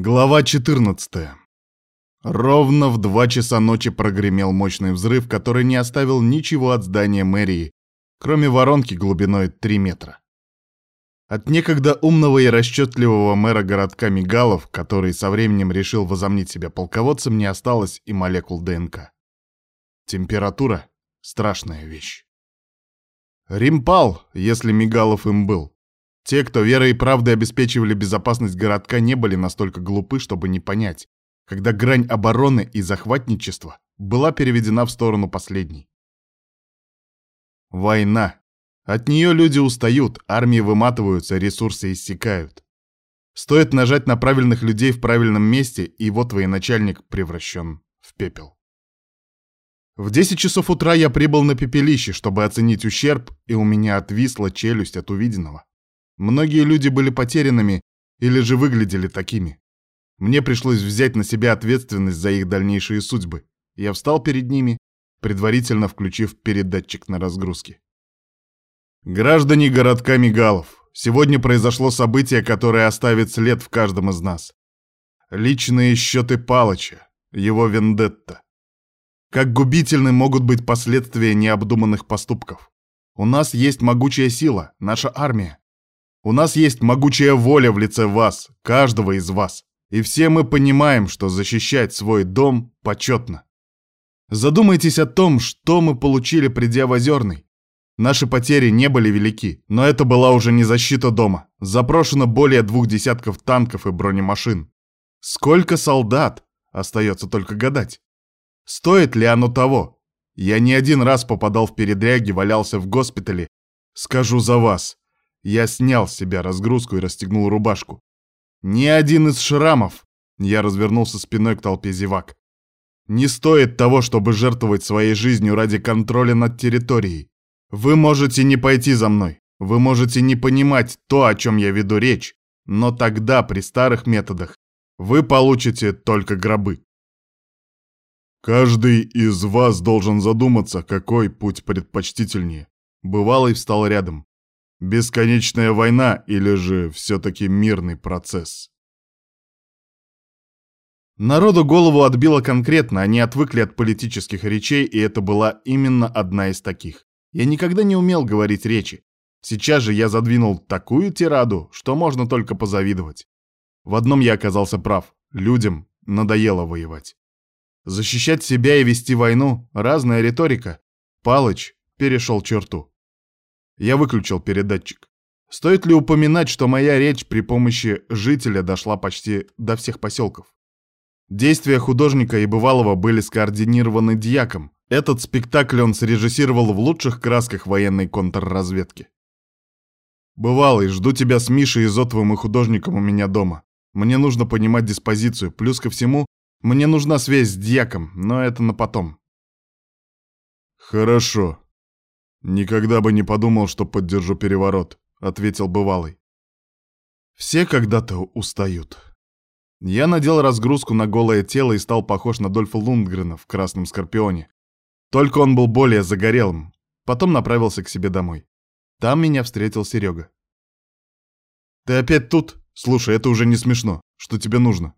Глава 14. Ровно в два часа ночи прогремел мощный взрыв, который не оставил ничего от здания мэрии, кроме воронки глубиной 3 метра. От некогда умного и расчетливого мэра городка Мигалов, который со временем решил возомнить себя полководцем, не осталось и молекул ДНК. Температура — страшная вещь. Рим пал, если Мигалов им был. Те, кто верой и правдой обеспечивали безопасность городка, не были настолько глупы, чтобы не понять, когда грань обороны и захватничества была переведена в сторону последней. Война. От нее люди устают, армии выматываются, ресурсы иссякают. Стоит нажать на правильных людей в правильном месте, и вот военачальник превращен в пепел. В 10 часов утра я прибыл на пепелище, чтобы оценить ущерб, и у меня отвисла челюсть от увиденного. Многие люди были потерянными или же выглядели такими. Мне пришлось взять на себя ответственность за их дальнейшие судьбы. Я встал перед ними, предварительно включив передатчик на разгрузке. Граждане городка Мигалов, сегодня произошло событие, которое оставит след в каждом из нас. Личные счеты Палыча, его вендетта. Как губительны могут быть последствия необдуманных поступков. У нас есть могучая сила, наша армия. У нас есть могучая воля в лице вас, каждого из вас. И все мы понимаем, что защищать свой дом почетно. Задумайтесь о том, что мы получили, придя в Озерный. Наши потери не были велики, но это была уже не защита дома. Запрошено более двух десятков танков и бронемашин. Сколько солдат? Остается только гадать. Стоит ли оно того? Я не один раз попадал в передряги, валялся в госпитале. Скажу за вас, я снял с себя разгрузку и расстегнул рубашку. Ни один из шрамов, я развернулся спиной к толпе зевак, не стоит того, чтобы жертвовать своей жизнью ради контроля над территорией. Вы можете не пойти за мной, вы можете не понимать то, о чем я веду речь, но тогда при старых методах вы получите только гробы. Каждый из вас должен задуматься, какой путь предпочтительнее. Бывалый встал рядом. Бесконечная война или же все-таки мирный процесс? Народу голову отбило конкретно, они отвыкли от политических речей, и это была именно одна из таких. Я никогда не умел говорить речи. Сейчас же я задвинул такую тираду, что можно только позавидовать. В одном я оказался прав. Людям надоело воевать. Защищать себя и вести войну — разная риторика. Палыч перешел черту. Я выключил передатчик. Стоит ли упоминать, что моя речь при помощи жителя дошла почти до всех поселков? Действия художника и бывалого были скоординированы дьяком. Этот спектакль он срежиссировал в лучших красках военной контрразведки. «Бывалый, жду тебя с Мишей Изотовым и художником у меня дома. Мне нужно понимать диспозицию, плюс ко всему, мне нужна связь с дьяком, но это на потом». «Хорошо», «Никогда бы не подумал, что поддержу переворот», — ответил бывалый. «Все когда-то устают». Я надел разгрузку на голое тело и стал похож на Дольфа Лундгрена в «Красном Скорпионе». Только он был более загорелым. Потом направился к себе домой. Там меня встретил Серега. «Ты опять тут? Слушай, это уже не смешно. Что тебе нужно?»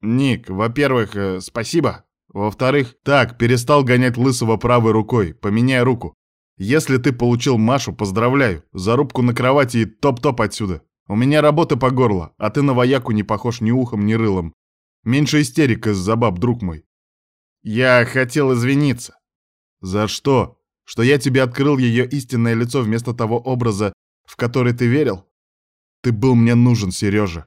«Ник, во-первых, э, спасибо. Во-вторых, так, перестал гонять лысого правой рукой. Поменяй руку. Если ты получил Машу, поздравляю. Зарубку на кровати и топ-топ отсюда. У меня работа по горло, а ты на вояку не похож ни ухом, ни рылом. Меньше истерик из-за баб, друг мой. Я хотел извиниться. За что? Что я тебе открыл ее истинное лицо вместо того образа, в который ты верил? Ты был мне нужен, Сережа.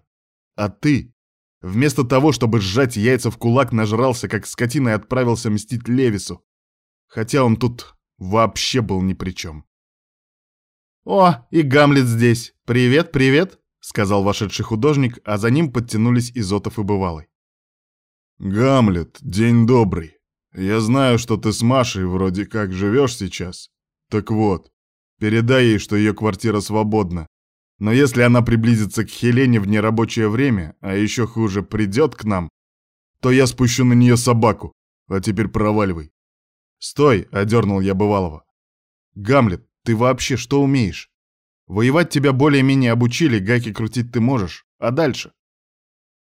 А ты, вместо того, чтобы сжать яйца в кулак, нажрался, как скотина, и отправился мстить Левису. Хотя он тут вообще был ни при чем. «О, и Гамлет здесь! Привет, привет!» — сказал вошедший художник, а за ним подтянулись Изотов и Бывалый. «Гамлет, день добрый. Я знаю, что ты с Машей вроде как живешь сейчас. Так вот, передай ей, что ее квартира свободна. Но если она приблизится к Хелене в нерабочее время, а еще хуже придет к нам, то я спущу на нее собаку. А теперь проваливай. «Стой!» — одернул я бывалого. «Гамлет, ты вообще что умеешь? Воевать тебя более-менее обучили, гайки крутить ты можешь. А дальше?»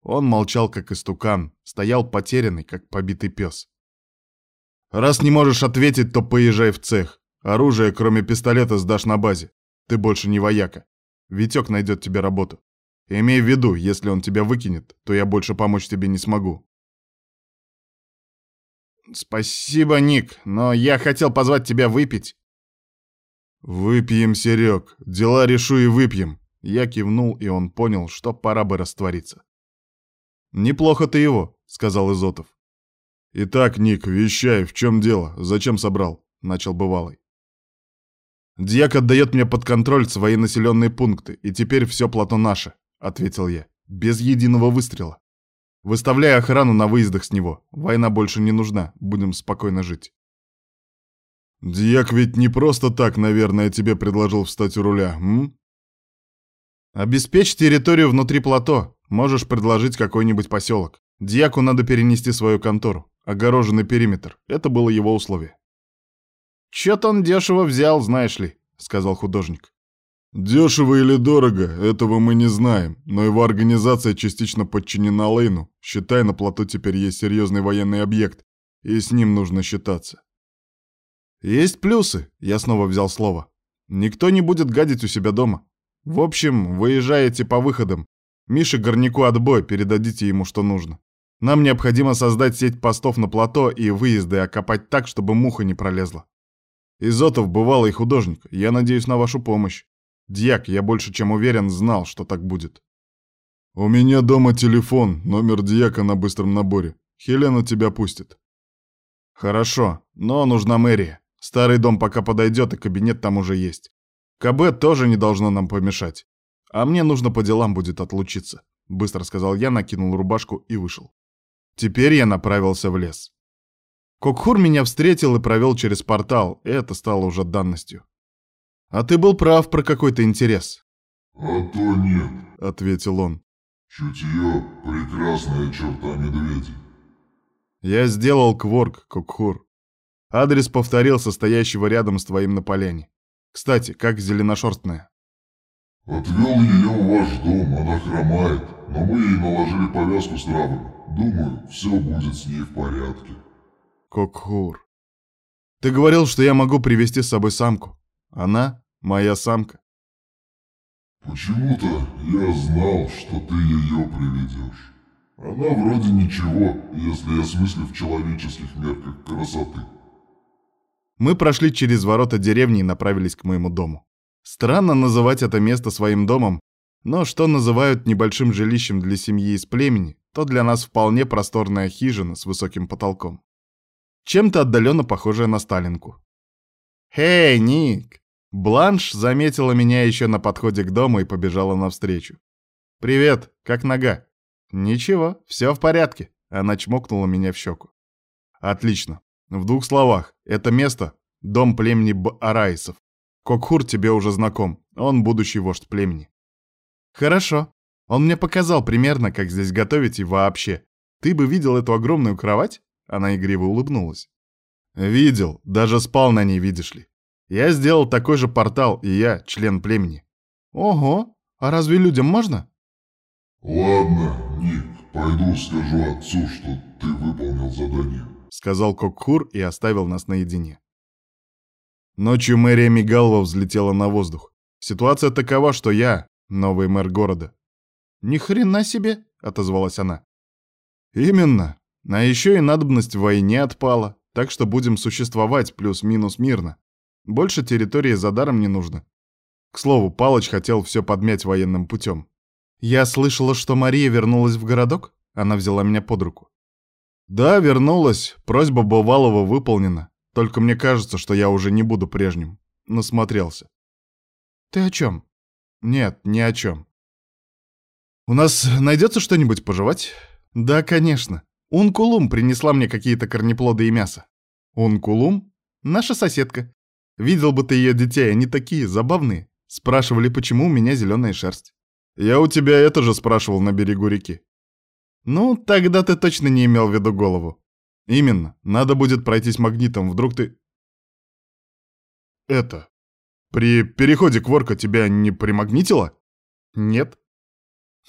Он молчал, как истукан, стоял потерянный, как побитый пес. «Раз не можешь ответить, то поезжай в цех. Оружие, кроме пистолета, сдашь на базе. Ты больше не вояка. Витек найдет тебе работу. Имей в виду, если он тебя выкинет, то я больше помочь тебе не смогу». «Спасибо, Ник, но я хотел позвать тебя выпить». «Выпьем, Серег. Дела решу и выпьем». Я кивнул, и он понял, что пора бы раствориться. «Неплохо ты его», — сказал Изотов. «Итак, Ник, вещай, в чем дело? Зачем собрал?» — начал бывалый. «Дьяк отдает мне под контроль свои населенные пункты, и теперь все плато наше», — ответил я, без единого выстрела. «Выставляй охрану на выездах с него. Война больше не нужна, будем спокойно жить». «Дьяк ведь не просто так, наверное, тебе предложил встать у руля, м?» «Обеспечь территорию внутри плато. Можешь предложить какой-нибудь поселок. Дьяку надо перенести свою контору. Огороженный периметр. Это было его условие». «Чё-то он дешево взял, знаешь ли», — сказал художник. Дешево или дорого, этого мы не знаем, но его организация частично подчинена Лейну. Считай, на плато теперь есть серьезный военный объект, и с ним нужно считаться. Есть плюсы, я снова взял слово. Никто не будет гадить у себя дома. В общем, выезжаете по выходам. Мише Горняку отбой, передадите ему, что нужно. Нам необходимо создать сеть постов на плато и выезды окопать так, чтобы муха не пролезла. Изотов бывалый художник, я надеюсь на вашу помощь. Дьяк, я больше чем уверен, знал, что так будет. У меня дома телефон, номер Дьяка на быстром наборе. Хелена тебя пустит. Хорошо, но нужна мэрия. Старый дом пока подойдет, и кабинет там уже есть. КБ тоже не должно нам помешать. А мне нужно по делам будет отлучиться, быстро сказал я, накинул рубашку и вышел. Теперь я направился в лес. Кокхур меня встретил и провел через портал, и это стало уже данностью. «А ты был прав про какой-то интерес». «А то нет», — ответил он. «Чутье — прекрасная черта медведя». Я сделал кворк, Кокхур. Адрес повторил состоящего рядом с твоим на поляне. Кстати, как зеленошерстная? «Отвел ее в ваш дом, она хромает, но мы ей наложили повязку с травами. Думаю, все будет с ней в порядке». Кокхур. Ты говорил, что я могу привести с собой самку. Она моя самка. Почему-то я знал, что ты ее приведешь. Она вроде ничего, если осмыслив в человеческих мерках красоты. Мы прошли через ворота деревни и направились к моему дому. Странно называть это место своим домом, но что называют небольшим жилищем для семьи из племени, то для нас вполне просторная хижина с высоким потолком. Чем-то отдаленно похожая на Сталинку. «Эй, Ник!» Бланш заметила меня еще на подходе к дому и побежала навстречу. «Привет, как нога?» «Ничего, все в порядке», — она чмокнула меня в щеку. «Отлично. В двух словах, это место — дом племени Б-Араисов. Кокхур тебе уже знаком, он будущий вождь племени». «Хорошо. Он мне показал примерно, как здесь готовить и вообще. Ты бы видел эту огромную кровать?» Она игриво улыбнулась. «Видел, даже спал на ней, видишь ли. Я сделал такой же портал, и я член племени. Ого, а разве людям можно? Ладно, Ник, пойду скажу отцу, что ты выполнил задание. Сказал Кокхур и оставил нас наедине. Ночью мэрия Мигалова взлетела на воздух. Ситуация такова, что я новый мэр города. Ни хрена себе, отозвалась она. Именно. А еще и надобность в войне отпала, так что будем существовать плюс-минус мирно. Больше территории за даром не нужно. К слову, Палыч хотел все подмять военным путем. Я слышала, что Мария вернулась в городок? Она взяла меня под руку. Да, вернулась. Просьба Бывалова выполнена. Только мне кажется, что я уже не буду прежним. Насмотрелся. Ты о чем? Нет, ни о чем. У нас найдется что-нибудь пожевать? Да, конечно. Ункулум принесла мне какие-то корнеплоды и мясо. Ункулум? Наша соседка. Видел бы ты ее детей, они такие забавные. Спрашивали, почему у меня зеленая шерсть. Я у тебя это же спрашивал на берегу реки. Ну, тогда ты точно не имел в виду голову. Именно. Надо будет пройтись магнитом, вдруг ты... Это... При переходе к ворка тебя не примагнитило? Нет.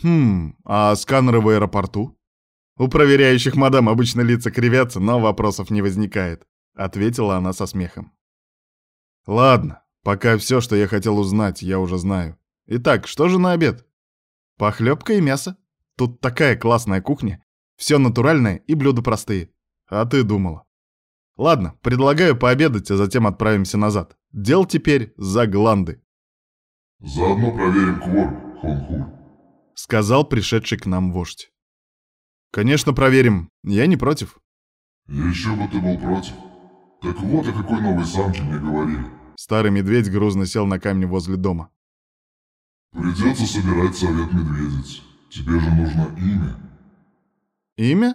Хм, а сканеры в аэропорту? У проверяющих мадам обычно лица кривятся, но вопросов не возникает, ответила она со смехом. Ладно, пока все, что я хотел узнать, я уже знаю. Итак, что же на обед? Похлебка и мясо. Тут такая классная кухня. Все натуральное и блюда простые. А ты думала. Ладно, предлагаю пообедать, а затем отправимся назад. Дел теперь за гланды. Заодно проверим кворк, Хонхур. Сказал пришедший к нам вождь. Конечно, проверим. Я не против. Еще бы ты был против. Так вот о какой новой самке мне говорили. Старый медведь грузно сел на камень возле дома. Придется собирать совет медведиц. Тебе же нужно имя. Имя?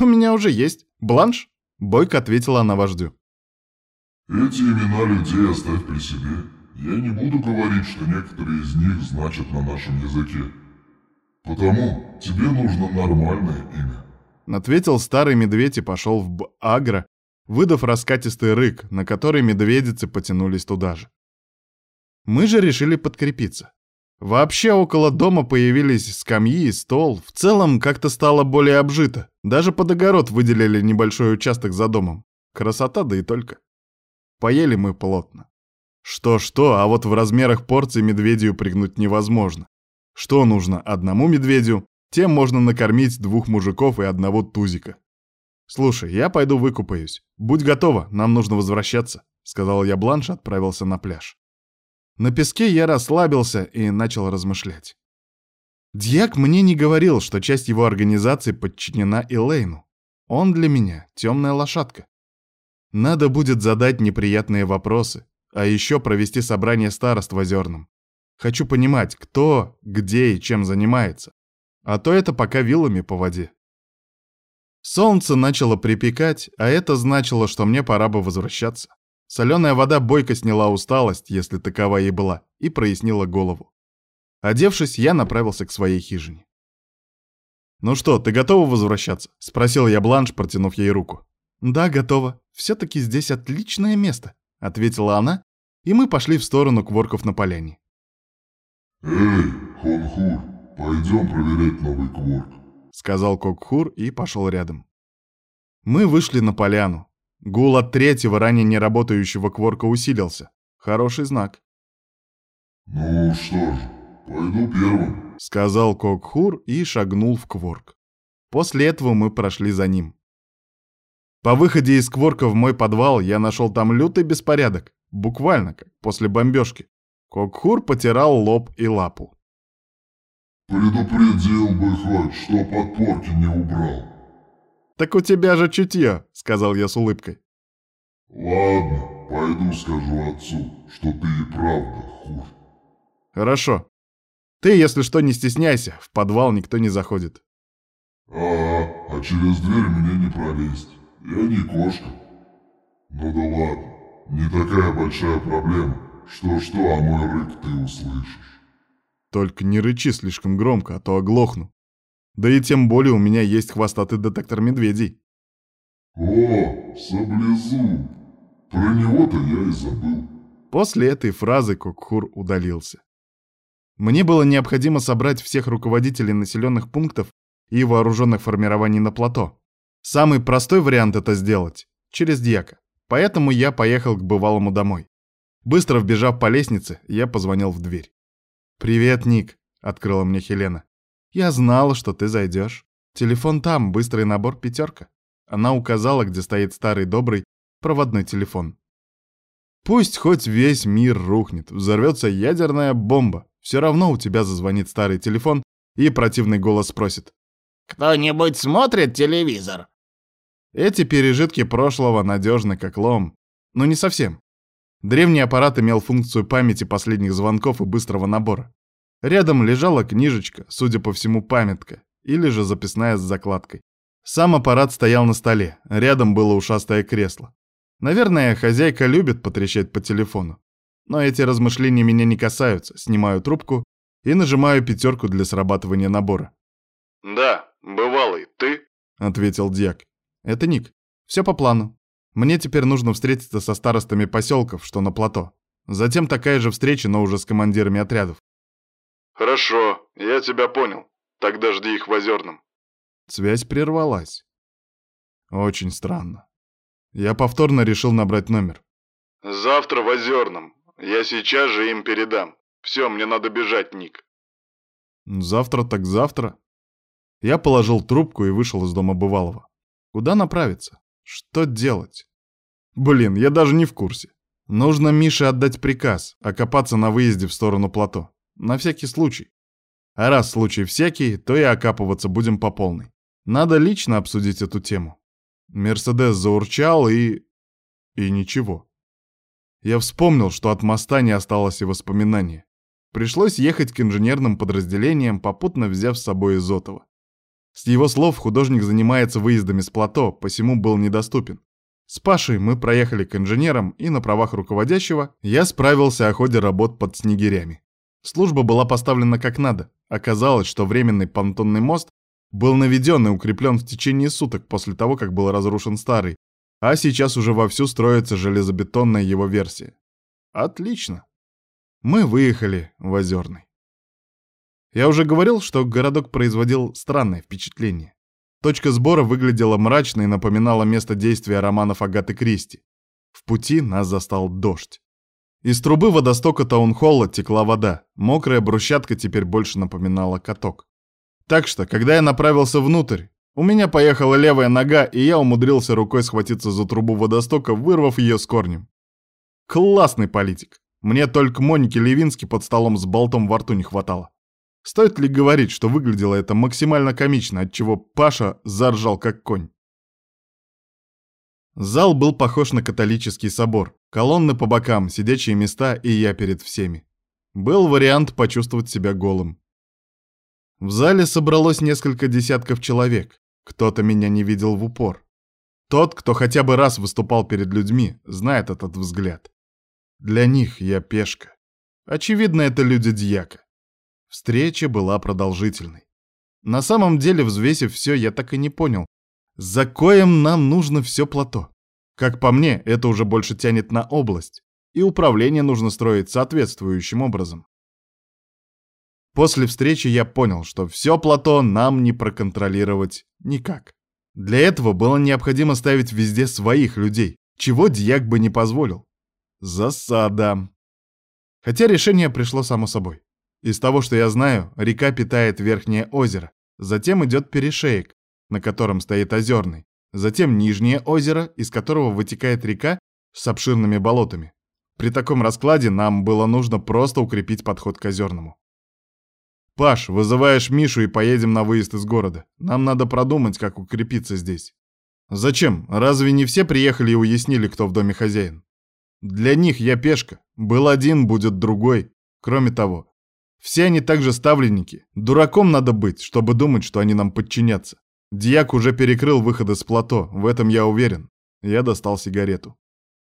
У меня уже есть. Бланш? Бойко ответила она вождю. Эти имена людей оставь при себе. Я не буду говорить, что некоторые из них значат на нашем языке. Потому тебе нужно нормальное имя. Ответил старый медведь и пошел в Б-Агро, выдав раскатистый рык, на который медведицы потянулись туда же. Мы же решили подкрепиться. Вообще около дома появились скамьи и стол, в целом как-то стало более обжито. Даже под огород выделили небольшой участок за домом. Красота, да и только. Поели мы плотно. Что-что, а вот в размерах порции медведю пригнуть невозможно. Что нужно одному медведю, тем можно накормить двух мужиков и одного тузика. «Слушай, я пойду выкупаюсь. Будь готова, нам нужно возвращаться», — сказал я Бланш и отправился на пляж. На песке я расслабился и начал размышлять. Дьяк мне не говорил, что часть его организации подчинена Элейну. Он для меня темная лошадка. Надо будет задать неприятные вопросы, а еще провести собрание старост в Озерном. Хочу понимать, кто, где и чем занимается. А то это пока вилами по воде. Солнце начало припекать, а это значило, что мне пора бы возвращаться. Соленая вода бойко сняла усталость, если такова ей была, и прояснила голову. Одевшись, я направился к своей хижине. «Ну что, ты готова возвращаться?» — спросил я Бланш, протянув ей руку. «Да, готова. Все-таки здесь отличное место», — ответила она, и мы пошли в сторону кворков на поляне. Эй, Хонхур, пойдем проверять новый кворк. — сказал Кокхур и пошел рядом. Мы вышли на поляну. Гул от третьего, ранее не работающего кворка усилился. Хороший знак. «Ну что ж, пойду первым», — сказал Кокхур и шагнул в кворк. После этого мы прошли за ним. По выходе из кворка в мой подвал я нашел там лютый беспорядок, буквально как после бомбежки. Кокхур потирал лоб и лапу. «Предупредил бы хоть, что подпорки не убрал». «Так у тебя же чутье», — сказал я с улыбкой. «Ладно, пойду скажу отцу, что ты и правда хур». «Хорошо. Ты, если что, не стесняйся, в подвал никто не заходит». «А, а через дверь мне не пролезть. Я не кошка». «Ну да ладно, не такая большая проблема. Что-что, а мой рык ты услышишь». Только не рычи слишком громко, а то оглохну. Да и тем более у меня есть хвостатый детектор медведей. О, саблезуб! Про него-то я и забыл. После этой фразы Кокхур удалился. Мне было необходимо собрать всех руководителей населенных пунктов и вооруженных формирований на плато. Самый простой вариант это сделать — через Дьяка. Поэтому я поехал к бывалому домой. Быстро вбежав по лестнице, я позвонил в дверь. «Привет, Ник», — открыла мне Хелена. «Я знала, что ты зайдешь. Телефон там, быстрый набор пятерка». Она указала, где стоит старый добрый проводной телефон. «Пусть хоть весь мир рухнет, взорвется ядерная бомба. Все равно у тебя зазвонит старый телефон, и противный голос спросит. «Кто-нибудь смотрит телевизор?» Эти пережитки прошлого надежны как лом. Но не совсем. Древний аппарат имел функцию памяти последних звонков и быстрого набора. Рядом лежала книжечка, судя по всему, памятка, или же записная с закладкой. Сам аппарат стоял на столе, рядом было ушастое кресло. Наверное, хозяйка любит потрещать по телефону. Но эти размышления меня не касаются, снимаю трубку и нажимаю пятерку для срабатывания набора. «Да, бывалый, ты?» — ответил Дьяк. «Это Ник. Все по плану. Мне теперь нужно встретиться со старостами поселков, что на плато. Затем такая же встреча, но уже с командирами отрядов. Хорошо, я тебя понял. Тогда жди их в Озерном. Связь прервалась. Очень странно. Я повторно решил набрать номер. Завтра в Озерном. Я сейчас же им передам. Все, мне надо бежать, Ник. Завтра так завтра. Я положил трубку и вышел из дома бывалого. Куда направиться? Что делать? Блин, я даже не в курсе. Нужно Мише отдать приказ, окопаться на выезде в сторону плато. На всякий случай. А раз случай всякий, то и окапываться будем по полной. Надо лично обсудить эту тему. Мерседес заурчал и... и ничего. Я вспомнил, что от моста не осталось и воспоминания. Пришлось ехать к инженерным подразделениям, попутно взяв с собой Изотова. С его слов художник занимается выездами с плато, посему был недоступен. С Пашей мы проехали к инженерам, и на правах руководящего я справился о ходе работ под снегирями. Служба была поставлена как надо. Оказалось, что временный понтонный мост был наведен и укреплен в течение суток после того, как был разрушен старый, а сейчас уже вовсю строится железобетонная его версия. Отлично. Мы выехали в Озерный. Я уже говорил, что городок производил странное впечатление. Точка сбора выглядела мрачно и напоминала место действия романов Агаты Кристи. В пути нас застал дождь. Из трубы водостока таунхолла текла вода, мокрая брусчатка теперь больше напоминала каток. Так что, когда я направился внутрь, у меня поехала левая нога, и я умудрился рукой схватиться за трубу водостока, вырвав ее с корнем. Классный политик. Мне только Моники Левински под столом с болтом во рту не хватало. Стоит ли говорить, что выглядело это максимально комично, отчего Паша заржал как конь? Зал был похож на католический собор. Колонны по бокам, сидячие места и я перед всеми. Был вариант почувствовать себя голым. В зале собралось несколько десятков человек. Кто-то меня не видел в упор. Тот, кто хотя бы раз выступал перед людьми, знает этот взгляд. Для них я пешка. Очевидно, это люди дьяка. Встреча была продолжительной. На самом деле, взвесив все, я так и не понял, за коем нам нужно все плато. Как по мне, это уже больше тянет на область, и управление нужно строить соответствующим образом. После встречи я понял, что все плато нам не проконтролировать никак. Для этого было необходимо ставить везде своих людей, чего Дьяк бы не позволил. Засада. Хотя решение пришло само собой. Из того, что я знаю, река питает верхнее озеро, затем идет перешеек, на котором стоит озерный, затем нижнее озеро, из которого вытекает река с обширными болотами. При таком раскладе нам было нужно просто укрепить подход к озерному. «Паш, вызываешь Мишу и поедем на выезд из города. Нам надо продумать, как укрепиться здесь». «Зачем? Разве не все приехали и уяснили, кто в доме хозяин?» «Для них я пешка. Был один, будет другой. Кроме того, все они также ставленники. Дураком надо быть, чтобы думать, что они нам подчинятся. Дьяк уже перекрыл выходы с плато, в этом я уверен. Я достал сигарету.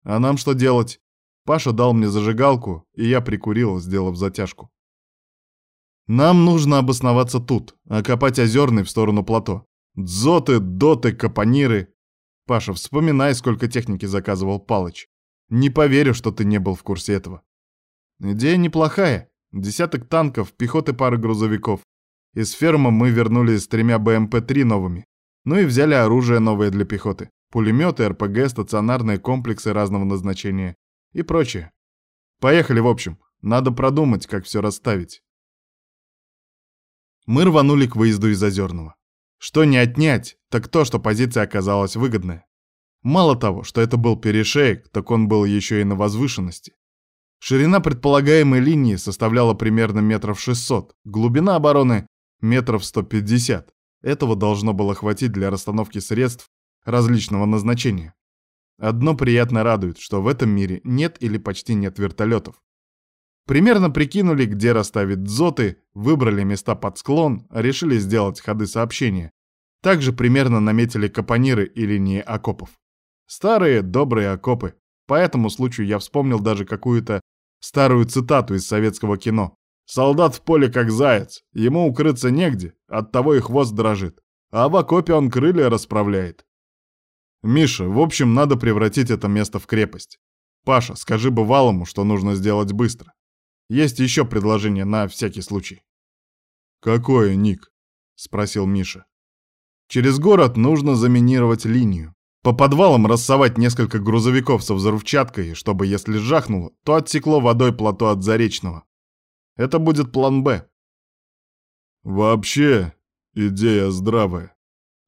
А нам что делать? Паша дал мне зажигалку, и я прикурил, сделав затяжку. Нам нужно обосноваться тут, окопать озерный в сторону плато. Дзоты, доты, капониры. Паша, вспоминай, сколько техники заказывал Палыч. Не поверю, что ты не был в курсе этого. Идея неплохая, Десяток танков, пехоты пары грузовиков. Из фермы мы вернулись с тремя БМП-3 новыми. Ну и взяли оружие новое для пехоты. Пулеметы, РПГ, стационарные комплексы разного назначения и прочее. Поехали, в общем. Надо продумать, как все расставить. Мы рванули к выезду из Озерного. Что не отнять, так то, что позиция оказалась выгодная. Мало того, что это был перешеек, так он был еще и на возвышенности. Ширина предполагаемой линии составляла примерно метров 600, глубина обороны — метров 150. Этого должно было хватить для расстановки средств различного назначения. Одно приятно радует, что в этом мире нет или почти нет вертолетов. Примерно прикинули, где расставить дзоты, выбрали места под склон, решили сделать ходы сообщения. Также примерно наметили капониры и линии окопов. Старые добрые окопы, по этому случаю я вспомнил даже какую-то старую цитату из советского кино. «Солдат в поле как заяц, ему укрыться негде, оттого и хвост дрожит, а в окопе он крылья расправляет». «Миша, в общем, надо превратить это место в крепость. Паша, скажи бывалому, что нужно сделать быстро. Есть еще предложение на всякий случай». «Какое, Ник?» спросил Миша. Через город нужно заминировать линию. По подвалам рассовать несколько грузовиков со взрывчаткой, чтобы, если жахнуло, то отсекло водой плато от Заречного. Это будет план «Б». Вообще, идея здравая.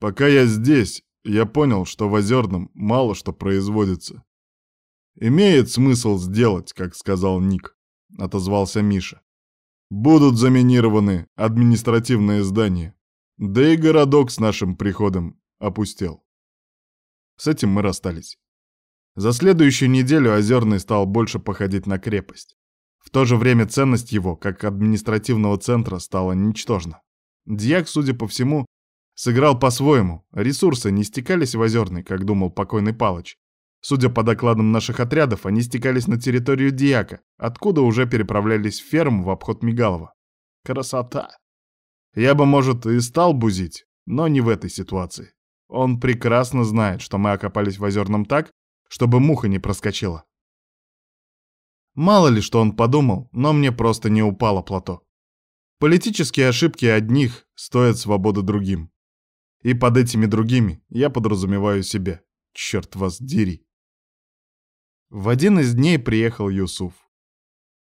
Пока я здесь, я понял, что в Озерном мало что производится. Имеет смысл сделать, как сказал Ник, отозвался Миша. Будут заминированы административные здания. Да и городок с нашим приходом опустел. С этим мы расстались. За следующую неделю Озерный стал больше походить на крепость. В то же время ценность его, как административного центра, стала ничтожна. Дьяк, судя по всему, сыграл по-своему. Ресурсы не стекались в Озерный, как думал покойный Палыч. Судя по докладам наших отрядов, они стекались на территорию Дьяка, откуда уже переправлялись в ферму в обход Мигалова. Красота! Я бы, может, и стал бузить, но не в этой ситуации. Он прекрасно знает, что мы окопались в Озерном так, чтобы муха не проскочила. Мало ли, что он подумал, но мне просто не упало плато. Политические ошибки одних стоят свободы другим. И под этими другими я подразумеваю себя. Черт вас дери. В один из дней приехал Юсуф.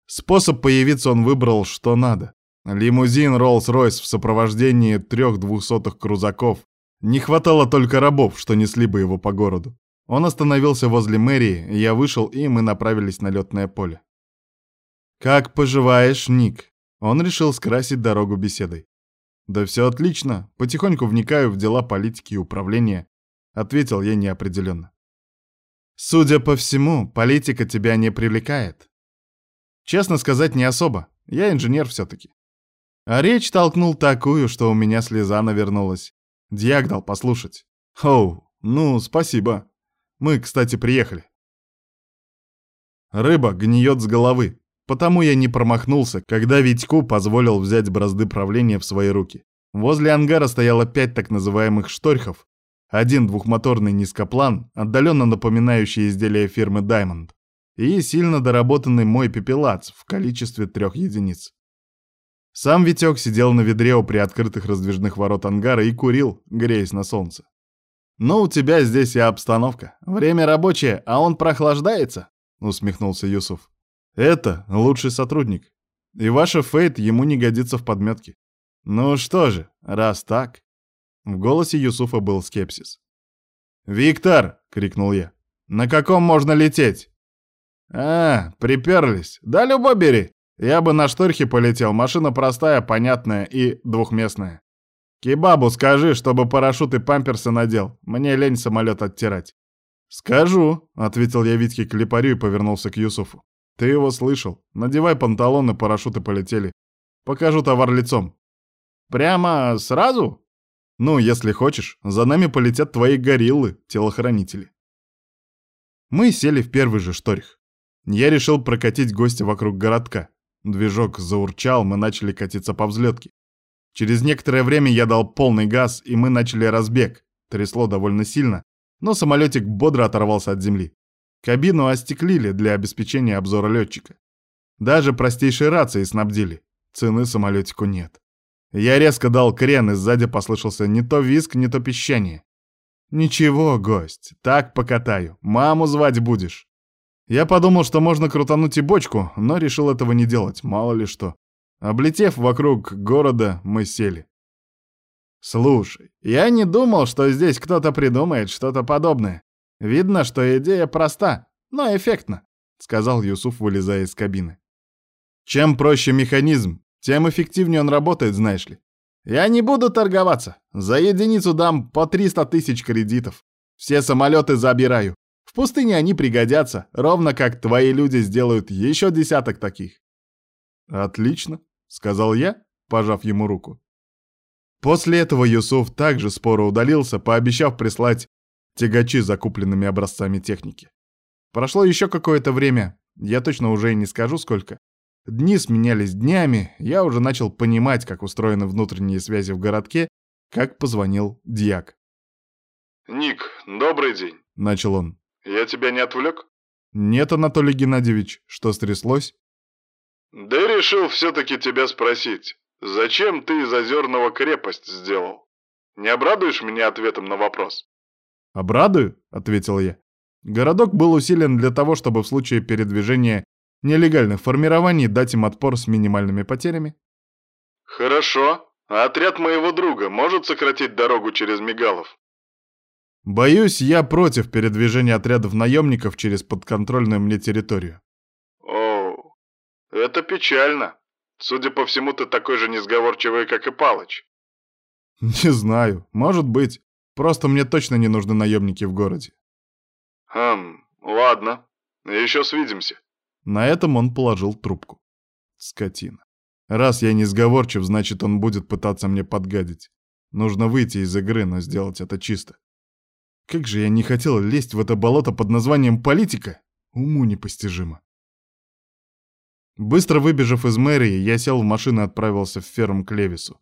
Способ появиться он выбрал что надо. Лимузин Rolls-Royce в сопровождении трех двухсотых крузаков не хватало только рабов, что несли бы его по городу. Он остановился возле мэрии, я вышел, и мы направились на летное поле. «Как поживаешь, Ник?» Он решил скрасить дорогу беседой. «Да все отлично, потихоньку вникаю в дела политики и управления», — ответил я неопределенно. «Судя по всему, политика тебя не привлекает». «Честно сказать, не особо. Я инженер все-таки». А речь толкнул такую, что у меня слеза навернулась. Дьяк дал послушать. Оу, ну, спасибо. Мы, кстати, приехали. Рыба гниет с головы, потому я не промахнулся, когда Витьку позволил взять бразды правления в свои руки. Возле ангара стояло пять так называемых шторхов, один двухмоторный низкоплан, отдаленно напоминающий изделие фирмы Diamond, и сильно доработанный мой пепелац в количестве трех единиц. Сам Витек сидел на ведре у приоткрытых раздвижных ворот ангара и курил, греясь на солнце. «Ну, у тебя здесь и обстановка. Время рабочее, а он прохлаждается?» — усмехнулся Юсуф. «Это лучший сотрудник. И ваша Фейт ему не годится в подметке. Ну что же, раз так...» В голосе Юсуфа был скепсис. «Виктор!» — крикнул я. «На каком можно лететь?» «А, приперлись. Да любо бери!» Я бы на шторхе полетел, машина простая, понятная и двухместная. Кебабу скажи, чтобы парашют и памперсы надел. Мне лень самолет оттирать. «Скажу», — ответил я Витьке Клепарю и повернулся к Юсуфу. «Ты его слышал. Надевай панталоны, парашюты полетели. Покажу товар лицом». «Прямо сразу?» «Ну, если хочешь, за нами полетят твои гориллы, телохранители». Мы сели в первый же шторх. Я решил прокатить гостя вокруг городка. Движок заурчал, мы начали катиться по взлетке. Через некоторое время я дал полный газ, и мы начали разбег. Трясло довольно сильно, но самолетик бодро оторвался от земли. Кабину остеклили для обеспечения обзора летчика. Даже простейшие рации снабдили. Цены самолетику нет. Я резко дал крен, и сзади послышался не то визг, не то пищание. «Ничего, гость, так покатаю. Маму звать будешь». Я подумал, что можно крутануть и бочку, но решил этого не делать, мало ли что. Облетев вокруг города, мы сели. Слушай, я не думал, что здесь кто-то придумает что-то подобное. Видно, что идея проста, но эффектна, сказал Юсуф, вылезая из кабины. Чем проще механизм, тем эффективнее он работает, знаешь ли. Я не буду торговаться. За единицу дам по 300 тысяч кредитов. Все самолеты забираю. Пустыне они пригодятся, ровно как твои люди сделают еще десяток таких. Отлично, сказал я, пожав ему руку. После этого Юсуф также споро удалился, пообещав прислать тягачи закупленными образцами техники. Прошло еще какое-то время, я точно уже и не скажу сколько. Дни сменялись днями, я уже начал понимать, как устроены внутренние связи в городке, как позвонил Дьяк. «Ник, добрый день», — начал он. Я тебя не отвлек? Нет, Анатолий Геннадьевич, что стряслось? Да решил все-таки тебя спросить. Зачем ты из Озерного крепость сделал? Не обрадуешь меня ответом на вопрос?» «Обрадую», — ответил я. Городок был усилен для того, чтобы в случае передвижения нелегальных формирований дать им отпор с минимальными потерями. «Хорошо. А отряд моего друга может сократить дорогу через Мигалов?» «Боюсь, я против передвижения отрядов наемников через подконтрольную мне территорию». «О, это печально. Судя по всему, ты такой же несговорчивый, как и Палыч». «Не знаю. Может быть. Просто мне точно не нужны наемники в городе». «Хм, ладно. Еще свидимся». На этом он положил трубку. Скотина. Раз я не сговорчив, значит, он будет пытаться мне подгадить. Нужно выйти из игры, но сделать это чисто. Как же я не хотел лезть в это болото под названием политика. Уму непостижимо. Быстро выбежав из мэрии, я сел в машину и отправился в ферм к Левису.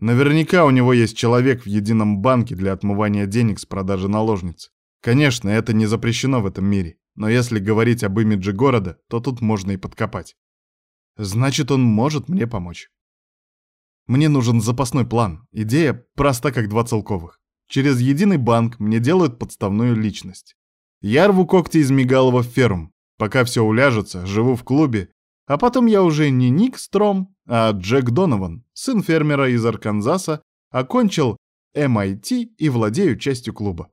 Наверняка у него есть человек в едином банке для отмывания денег с продажи наложниц. Конечно, это не запрещено в этом мире, но если говорить об имидже города, то тут можно и подкопать. Значит, он может мне помочь. Мне нужен запасной план. Идея проста, как два целковых. Через единый банк мне делают подставную личность. Я рву когти из Мигалова ферм. Пока все уляжется, живу в клубе. А потом я уже не Ник Стром, а Джек Донован, сын фермера из Арканзаса, окончил MIT и владею частью клуба.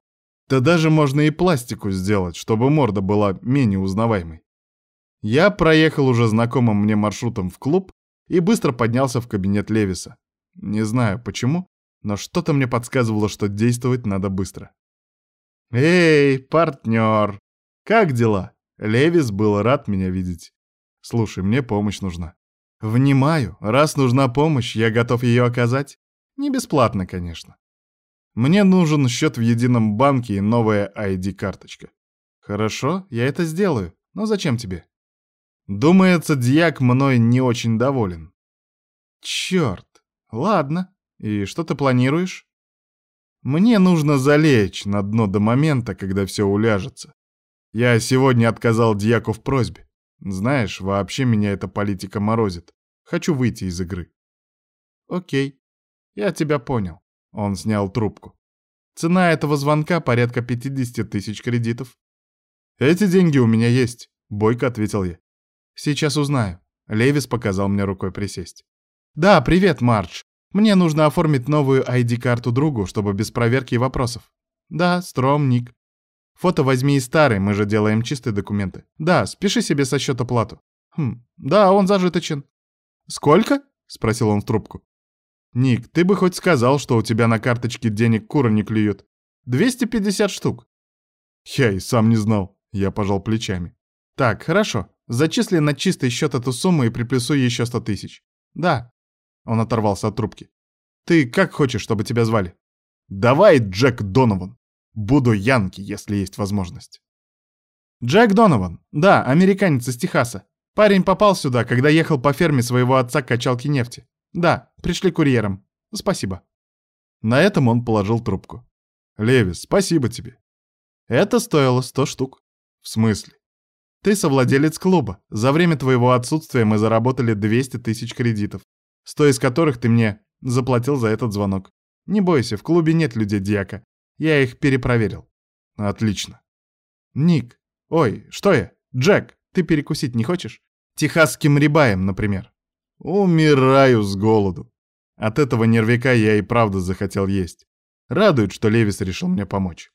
Да даже можно и пластику сделать, чтобы морда была менее узнаваемой. Я проехал уже знакомым мне маршрутом в клуб и быстро поднялся в кабинет Левиса. Не знаю почему, но что-то мне подсказывало, что действовать надо быстро. «Эй, партнер! Как дела?» Левис был рад меня видеть. «Слушай, мне помощь нужна». «Внимаю. Раз нужна помощь, я готов ее оказать. Не бесплатно, конечно. Мне нужен счет в едином банке и новая ID-карточка». «Хорошо, я это сделаю. Но зачем тебе?» Думается, дьяк мной не очень доволен. Черт. Ладно. И что ты планируешь? Мне нужно залечь на дно до момента, когда все уляжется. Я сегодня отказал дьяку в просьбе. Знаешь, вообще меня эта политика морозит. Хочу выйти из игры. Окей. Я тебя понял. Он снял трубку. Цена этого звонка порядка 50 тысяч кредитов. Эти деньги у меня есть, бойко ответил я. «Сейчас узнаю». Левис показал мне рукой присесть. «Да, привет, Мардж. Мне нужно оформить новую ID-карту другу, чтобы без проверки и вопросов». «Да, Стром, Ник». «Фото возьми и старый, мы же делаем чистые документы». «Да, спеши себе со счета плату». «Хм, да, он зажиточен». «Сколько?» — спросил он в трубку. «Ник, ты бы хоть сказал, что у тебя на карточке денег куры не клюют. 250 штук». «Я и сам не знал», — я пожал плечами. «Так, хорошо. Зачисли на чистый счет эту сумму и приплюсуй еще сто тысяч. Да. Он оторвался от трубки. Ты как хочешь, чтобы тебя звали? Давай, Джек Донован. Буду Янки, если есть возможность. Джек Донован. Да, американец из Техаса. Парень попал сюда, когда ехал по ферме своего отца к качалке нефти. Да, пришли курьером. Спасибо. На этом он положил трубку. Левис, спасибо тебе. Это стоило сто штук. В смысле? Ты совладелец клуба. За время твоего отсутствия мы заработали 200 тысяч кредитов, сто из которых ты мне заплатил за этот звонок. Не бойся, в клубе нет людей дьяка. Я их перепроверил. Отлично. Ник. Ой, что я? Джек, ты перекусить не хочешь? Техасским рибаем, например. Умираю с голоду. От этого нервяка я и правда захотел есть. Радует, что Левис решил мне помочь.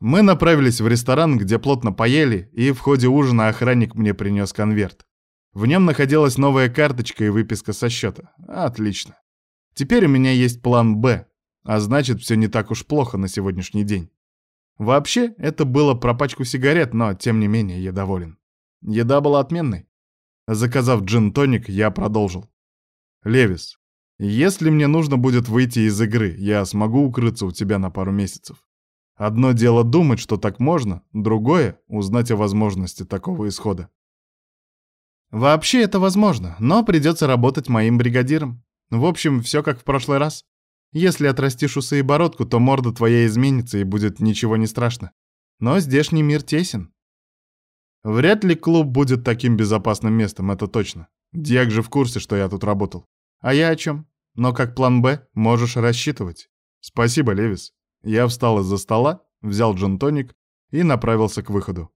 Мы направились в ресторан, где плотно поели, и в ходе ужина охранник мне принес конверт. В нем находилась новая карточка и выписка со счета. Отлично. Теперь у меня есть план «Б», а значит, все не так уж плохо на сегодняшний день. Вообще, это было про пачку сигарет, но, тем не менее, я доволен. Еда была отменной. Заказав джин-тоник, я продолжил. «Левис, если мне нужно будет выйти из игры, я смогу укрыться у тебя на пару месяцев. Одно дело думать, что так можно, другое — узнать о возможности такого исхода. Вообще это возможно, но придется работать моим бригадиром. В общем, все как в прошлый раз. Если отрастишь усы и бородку, то морда твоя изменится и будет ничего не страшно. Но здешний мир тесен. Вряд ли клуб будет таким безопасным местом, это точно. Дьяк же в курсе, что я тут работал. А я о чем? Но как план «Б» можешь рассчитывать. Спасибо, Левис. Я встал из-за стола, взял джин-тоник и направился к выходу.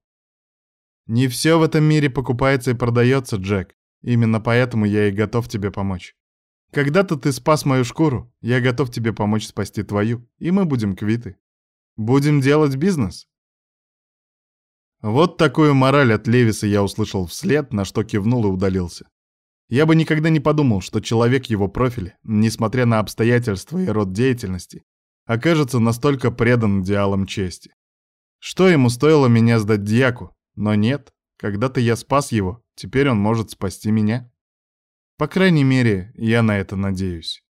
Не все в этом мире покупается и продается, Джек. Именно поэтому я и готов тебе помочь. Когда-то ты спас мою шкуру, я готов тебе помочь спасти твою, и мы будем квиты. Будем делать бизнес. Вот такую мораль от Левиса я услышал вслед, на что кивнул и удалился. Я бы никогда не подумал, что человек его профиля, несмотря на обстоятельства и род деятельности, окажется настолько предан идеалам чести. Что ему стоило меня сдать дьяку? Но нет, когда-то я спас его, теперь он может спасти меня. По крайней мере, я на это надеюсь.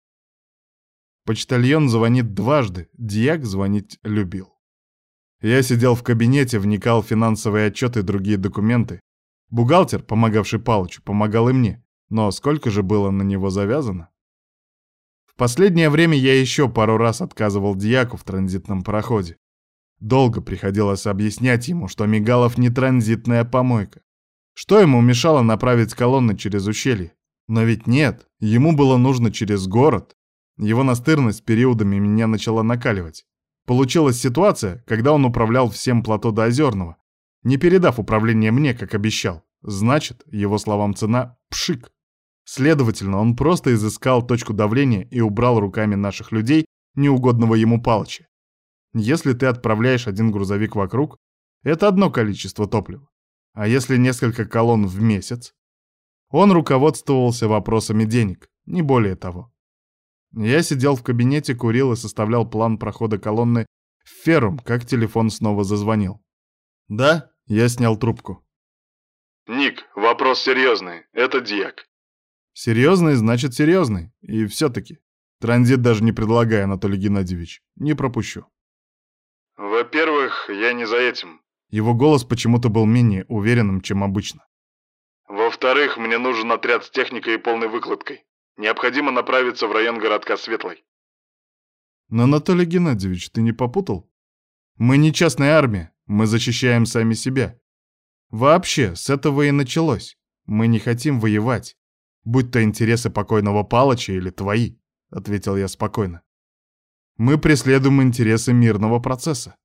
Почтальон звонит дважды, дьяк звонить любил. Я сидел в кабинете, вникал в финансовые отчеты и другие документы. Бухгалтер, помогавший Палычу, помогал и мне. Но сколько же было на него завязано? В последнее время я еще пару раз отказывал дьяку в транзитном проходе. Долго приходилось объяснять ему, что Мигалов не транзитная помойка. Что ему мешало направить колонны через ущелье? Но ведь нет, ему было нужно через город. Его настырность периодами меня начала накаливать. Получилась ситуация, когда он управлял всем плато до Озерного, не передав управление мне, как обещал. Значит, его словам цена — пшик. Следовательно, он просто изыскал точку давления и убрал руками наших людей неугодного ему Палыча. Если ты отправляешь один грузовик вокруг, это одно количество топлива. А если несколько колонн в месяц? Он руководствовался вопросами денег, не более того. Я сидел в кабинете, курил и составлял план прохода колонны в Феррум, как телефон снова зазвонил. «Да?» — я снял трубку. «Ник, вопрос серьезный. Это Дьяк. Серьезный значит серьезный. И все-таки. Транзит даже не предлагай, Анатолий Геннадьевич. Не пропущу. Во-первых, я не за этим. Его голос почему-то был менее уверенным, чем обычно. Во-вторых, мне нужен отряд с техникой и полной выкладкой. Необходимо направиться в район городка Светлый. Но, Анатолий Геннадьевич, ты не попутал? Мы не частная армия, мы защищаем сами себя. Вообще, с этого и началось. Мы не хотим воевать будь то интересы покойного Палыча или твои», — ответил я спокойно. «Мы преследуем интересы мирного процесса».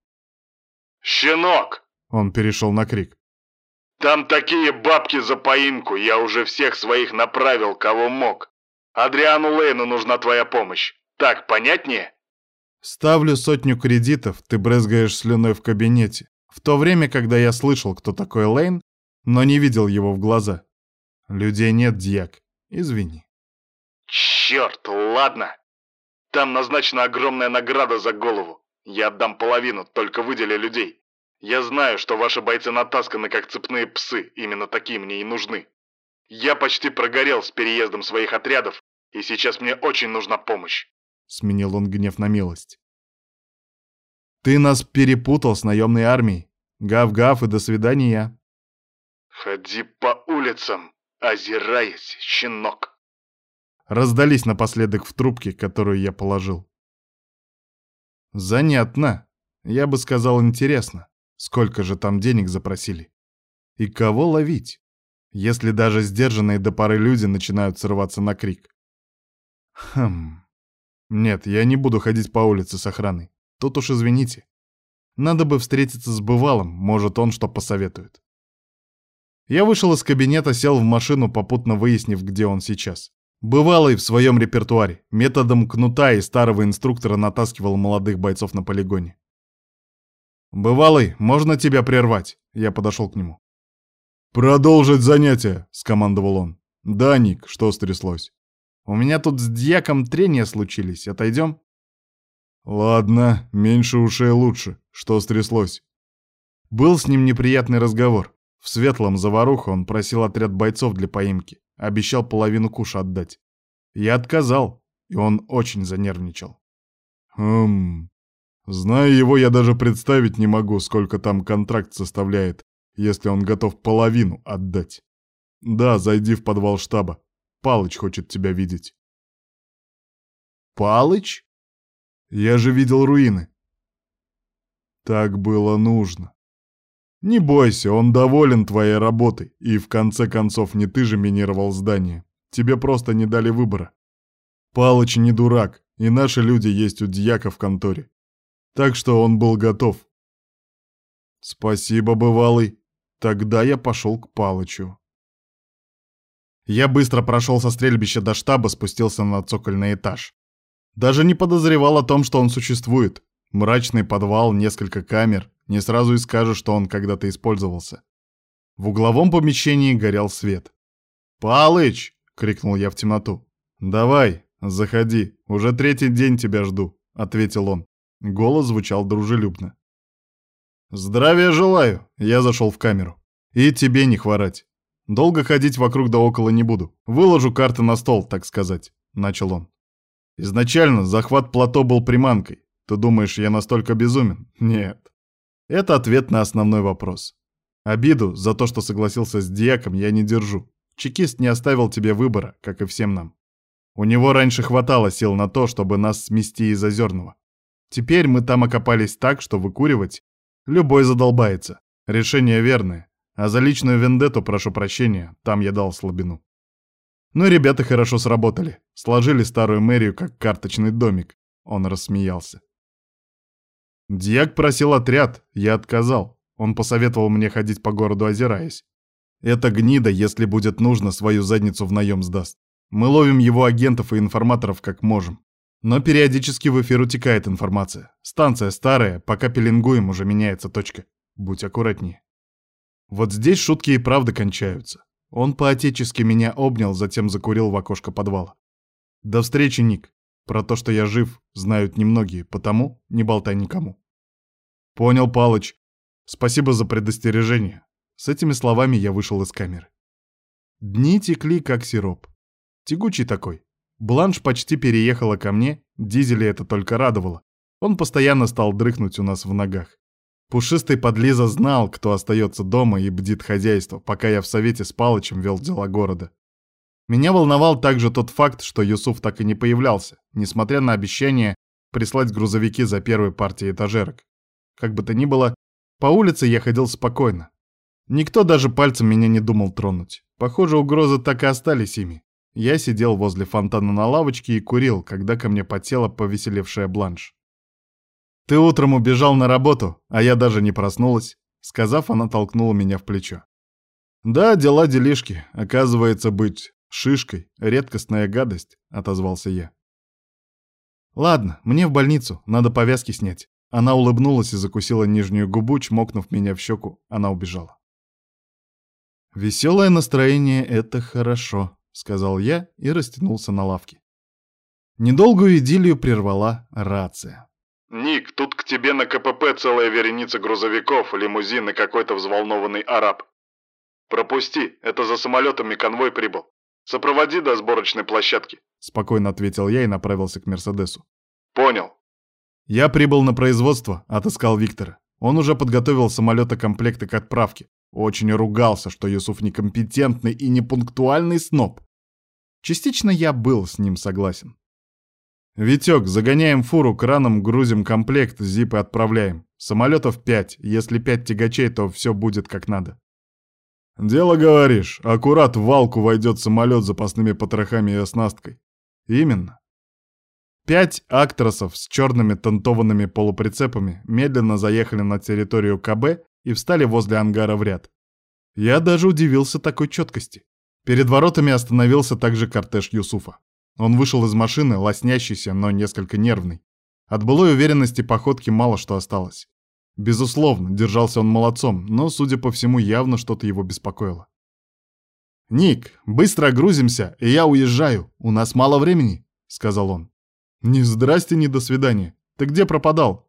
«Щенок!» — он перешел на крик. «Там такие бабки за поимку, я уже всех своих направил, кого мог. Адриану Лейну нужна твоя помощь. Так понятнее?» «Ставлю сотню кредитов, ты брызгаешь слюной в кабинете, в то время, когда я слышал, кто такой Лейн, но не видел его в глаза. Людей нет, дьяк. Извини. Черт, ладно. Там назначена огромная награда за голову. Я отдам половину, только выдели людей. Я знаю, что ваши бойцы натасканы как цепные псы, именно такие мне и нужны. Я почти прогорел с переездом своих отрядов, и сейчас мне очень нужна помощь. Сменил он гнев на милость. Ты нас перепутал с наемной армией. Гав-гав и до свидания. Ходи по улицам, озираясь, щенок!» Раздались напоследок в трубке, которую я положил. Занятно. Я бы сказал, интересно. Сколько же там денег запросили? И кого ловить, если даже сдержанные до поры люди начинают срываться на крик? Хм. Нет, я не буду ходить по улице с охраной. Тут уж извините. Надо бы встретиться с бывалым, может, он что посоветует. Я вышел из кабинета, сел в машину, попутно выяснив, где он сейчас. Бывалый в своем репертуаре, методом кнута и старого инструктора натаскивал молодых бойцов на полигоне. «Бывалый, можно тебя прервать?» Я подошел к нему. «Продолжить занятие», — скомандовал он. «Да, Ник, что стряслось?» «У меня тут с дьяком трения случились. Отойдем?» «Ладно, меньше ушей лучше. Что стряслось?» Был с ним неприятный разговор. В светлом заваруха он просил отряд бойцов для поимки, обещал половину куша отдать. Я отказал, и он очень занервничал. Хм... Зная его, я даже представить не могу, сколько там контракт составляет, если он готов половину отдать. Да, зайди в подвал штаба. Палыч хочет тебя видеть. Палыч? Я же видел руины. Так было нужно. Не бойся, он доволен твоей работой, и в конце концов не ты же минировал здание. Тебе просто не дали выбора. Палыч не дурак, и наши люди есть у дьяка в конторе. Так что он был готов. Спасибо, бывалый. Тогда я пошел к Палычу. Я быстро прошел со стрельбища до штаба, спустился на цокольный этаж. Даже не подозревал о том, что он существует. Мрачный подвал, несколько камер, не сразу и скажешь, что он когда-то использовался. В угловом помещении горел свет. «Палыч!» — крикнул я в темноту. «Давай, заходи, уже третий день тебя жду», — ответил он. Голос звучал дружелюбно. «Здравия желаю!» — я зашел в камеру. «И тебе не хворать. Долго ходить вокруг да около не буду. Выложу карты на стол, так сказать», — начал он. «Изначально захват плато был приманкой. Ты думаешь, я настолько безумен? Нет. Это ответ на основной вопрос. Обиду за то, что согласился с Диаком, я не держу. Чекист не оставил тебе выбора, как и всем нам. У него раньше хватало сил на то, чтобы нас смести из Озерного. Теперь мы там окопались так, что выкуривать любой задолбается. Решение верное. А за личную вендетту прошу прощения, там я дал слабину. Ну ребята хорошо сработали. Сложили старую мэрию как карточный домик. Он рассмеялся. Дьяк просил отряд, я отказал. Он посоветовал мне ходить по городу озираясь. Эта гнида, если будет нужно, свою задницу в наем сдаст. Мы ловим его агентов и информаторов как можем. Но периодически в эфир утекает информация. Станция старая, пока пеленгуем, уже меняется точка. Будь аккуратнее. Вот здесь шутки и правда кончаются. Он по-отечески меня обнял, затем закурил в окошко подвала. До встречи, Ник. Про то, что я жив, знают немногие, потому не болтай никому. Понял, Палыч. Спасибо за предостережение. С этими словами я вышел из камеры. Дни текли, как сироп. Тягучий такой. Бланш почти переехала ко мне, Дизеля это только радовало. Он постоянно стал дрыхнуть у нас в ногах. Пушистый подлиза знал, кто остается дома и бдит хозяйство, пока я в совете с Палычем вел дела города. Меня волновал также тот факт, что Юсуф так и не появлялся, несмотря на обещание прислать грузовики за первой партией этажерок. Как бы то ни было, по улице я ходил спокойно. Никто даже пальцем меня не думал тронуть. Похоже, угрозы так и остались ими. Я сидел возле фонтана на лавочке и курил, когда ко мне потела повеселевшая бланш. «Ты утром убежал на работу, а я даже не проснулась», — сказав, она толкнула меня в плечо. «Да, дела-делишки. Оказывается, быть «Шишкой, редкостная гадость», — отозвался я. «Ладно, мне в больницу, надо повязки снять». Она улыбнулась и закусила нижнюю губу, чмокнув меня в щеку. Она убежала. «Веселое настроение — это хорошо», — сказал я и растянулся на лавке. Недолгую идиллию прервала рация. «Ник, тут к тебе на КПП целая вереница грузовиков, лимузин и какой-то взволнованный араб. Пропусти, это за самолетами конвой прибыл. Сопроводи до сборочной площадки», — спокойно ответил я и направился к Мерседесу. «Понял». Я прибыл на производство, отыскал Виктора. Он уже подготовил самолета-комплекты к отправке. Очень ругался, что Юсуф некомпетентный и непунктуальный сноб. Частично я был с ним согласен. «Витек, загоняем фуру краном, грузим комплект, зипы отправляем. Самолетов пять. Если пять тягачей, то все будет как надо». «Дело говоришь. Аккурат в валку войдет самолет с запасными потрохами и оснасткой». «Именно». Пять актросов с черными тантованными полуприцепами медленно заехали на территорию КБ и встали возле ангара в ряд. Я даже удивился такой четкости. Перед воротами остановился также кортеж Юсуфа. Он вышел из машины, лоснящийся, но несколько нервный. От былой уверенности походки мало что осталось. Безусловно, держался он молодцом, но, судя по всему, явно что-то его беспокоило. «Ник, быстро грузимся, и я уезжаю. У нас мало времени», — сказал он. «Ни здрасте, ни до свидания. Ты где пропадал?»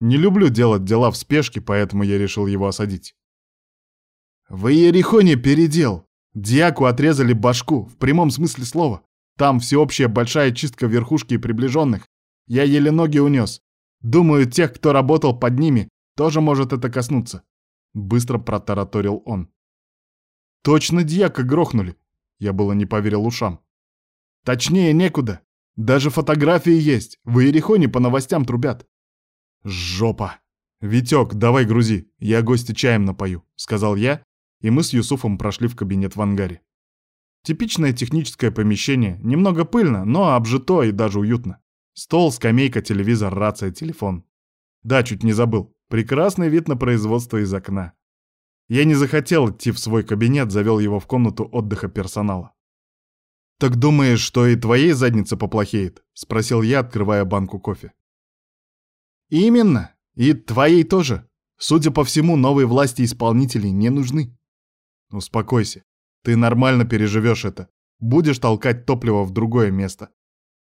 «Не люблю делать дела в спешке, поэтому я решил его осадить». «В Иерихоне передел. Диаку отрезали башку, в прямом смысле слова. Там всеобщая большая чистка верхушки и приближенных. Я еле ноги унес. Думаю, тех, кто работал под ними, тоже может это коснуться. Быстро протараторил он. Точно дьяка грохнули. Я было не поверил ушам. Точнее, некуда. Даже фотографии есть. В Иерихоне по новостям трубят. Жопа. «Витек, давай грузи, я гостя чаем напою», — сказал я, и мы с Юсуфом прошли в кабинет в ангаре. Типичное техническое помещение, немного пыльно, но обжито и даже уютно. Стол, скамейка, телевизор, рация, телефон. Да, чуть не забыл. Прекрасный вид на производство из окна. Я не захотел идти в свой кабинет, завел его в комнату отдыха персонала. «Так думаешь, что и твоей заднице поплохеет?» — спросил я, открывая банку кофе. «Именно. И твоей тоже. Судя по всему, новые власти исполнителей не нужны». «Успокойся. Ты нормально переживешь это. Будешь толкать топливо в другое место.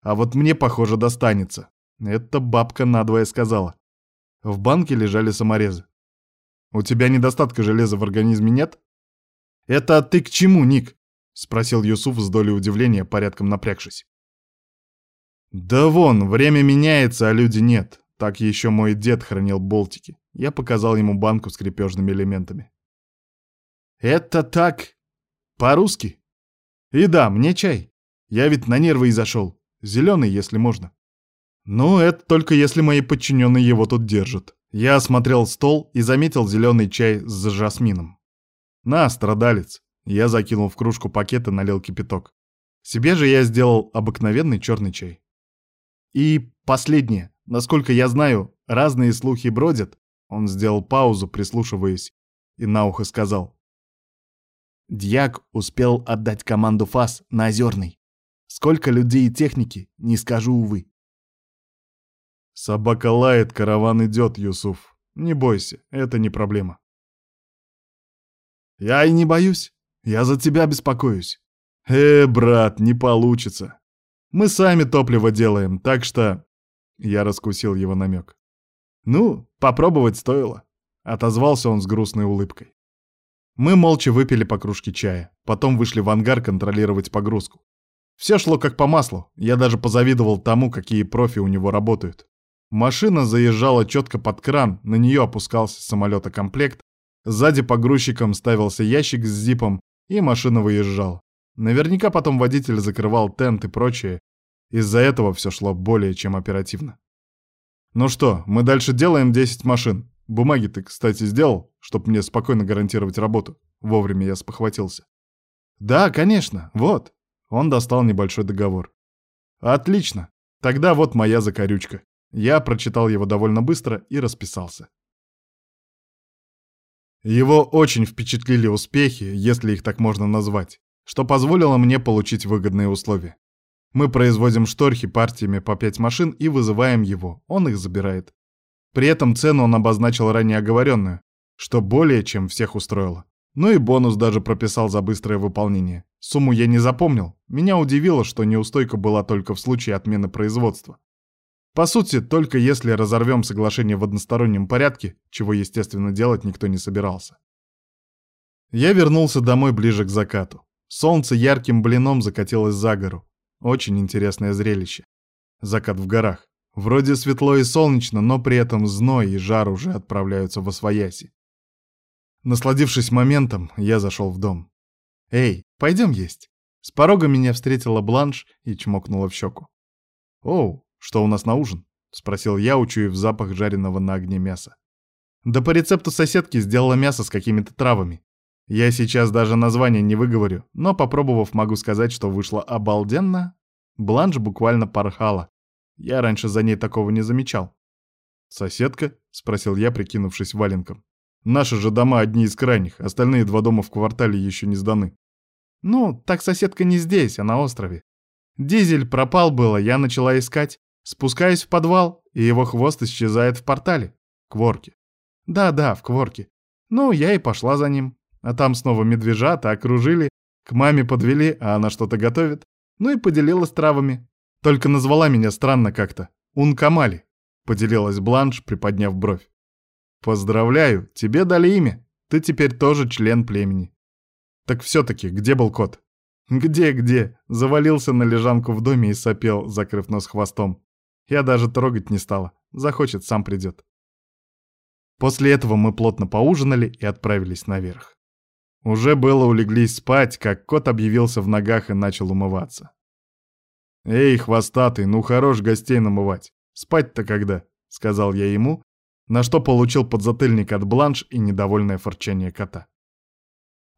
А вот мне, похоже, достанется. Это бабка надвое сказала. В банке лежали саморезы. У тебя недостатка железа в организме нет? Это ты к чему, Ник? Спросил Юсуф с долей удивления, порядком напрягшись. Да вон, время меняется, а люди нет. Так еще мой дед хранил болтики. Я показал ему банку с крепежными элементами. Это так? По-русски? И да, мне чай. Я ведь на нервы и зашел. Зеленый, если можно. Ну, это только если мои подчиненные его тут держат. Я осмотрел стол и заметил зеленый чай с жасмином. «На, страдалец!» Я закинул в кружку пакет и налил кипяток. Себе же я сделал обыкновенный черный чай. И последнее. Насколько я знаю, разные слухи бродят. Он сделал паузу, прислушиваясь, и на ухо сказал. Дьяк успел отдать команду ФАС на Озерный. Сколько людей и техники, не скажу, увы. Собака лает, караван идет, Юсуф. Не бойся, это не проблема. Я и не боюсь. Я за тебя беспокоюсь. Э, брат, не получится. Мы сами топливо делаем, так что... Я раскусил его намек. Ну, попробовать стоило. Отозвался он с грустной улыбкой. Мы молча выпили по кружке чая, потом вышли в ангар контролировать погрузку. Все шло как по маслу, я даже позавидовал тому, какие профи у него работают. Машина заезжала четко под кран, на нее опускался самолета-комплект, сзади погрузчиком ставился ящик с зипом, и машина выезжала. Наверняка потом водитель закрывал тент и прочее. Из-за этого все шло более чем оперативно. Ну что, мы дальше делаем 10 машин. Бумаги ты, кстати, сделал, чтобы мне спокойно гарантировать работу. Вовремя я спохватился. Да, конечно, вот. Он достал небольшой договор. Отлично. Тогда вот моя закорючка. Я прочитал его довольно быстро и расписался. Его очень впечатлили успехи, если их так можно назвать, что позволило мне получить выгодные условия. Мы производим шторхи партиями по 5 машин и вызываем его, он их забирает. При этом цену он обозначил ранее оговоренную, что более чем всех устроило. Ну и бонус даже прописал за быстрое выполнение. Сумму я не запомнил. Меня удивило, что неустойка была только в случае отмены производства. По сути, только если разорвем соглашение в одностороннем порядке, чего, естественно, делать никто не собирался. Я вернулся домой ближе к закату. Солнце ярким блином закатилось за гору. Очень интересное зрелище. Закат в горах. Вроде светло и солнечно, но при этом зной и жар уже отправляются в освояси. Насладившись моментом, я зашел в дом. «Эй, пойдем есть». С порога меня встретила Бланш и чмокнула в щеку. «Оу, что у нас на ужин?» — спросил я, учуяв запах жареного на огне мяса. «Да по рецепту соседки сделала мясо с какими-то травами. Я сейчас даже название не выговорю, но попробовав, могу сказать, что вышло обалденно. Бланш буквально порхала. Я раньше за ней такого не замечал. «Соседка?» — спросил я, прикинувшись валенком. «Наши же дома одни из крайних, остальные два дома в квартале еще не сданы». «Ну, так соседка не здесь, а на острове. Дизель пропал было, я начала искать. Спускаюсь в подвал, и его хвост исчезает в портале. Кворке. Да-да, в Кворке. Ну, я и пошла за ним. А там снова медвежата окружили, к маме подвели, а она что-то готовит. Ну и поделилась травами. Только назвала меня странно как-то. Ункамали. Поделилась Бланш, приподняв бровь. Поздравляю, тебе дали имя. Ты теперь тоже член племени. Так все-таки, где был кот? Где-где? Завалился на лежанку в доме и сопел, закрыв нос хвостом. Я даже трогать не стала. Захочет, сам придет. После этого мы плотно поужинали и отправились наверх. Уже было улеглись спать, как кот объявился в ногах и начал умываться. «Эй, хвостатый, ну хорош гостей намывать. Спать-то когда?» — сказал я ему, на что получил подзатыльник от бланш и недовольное форчание кота.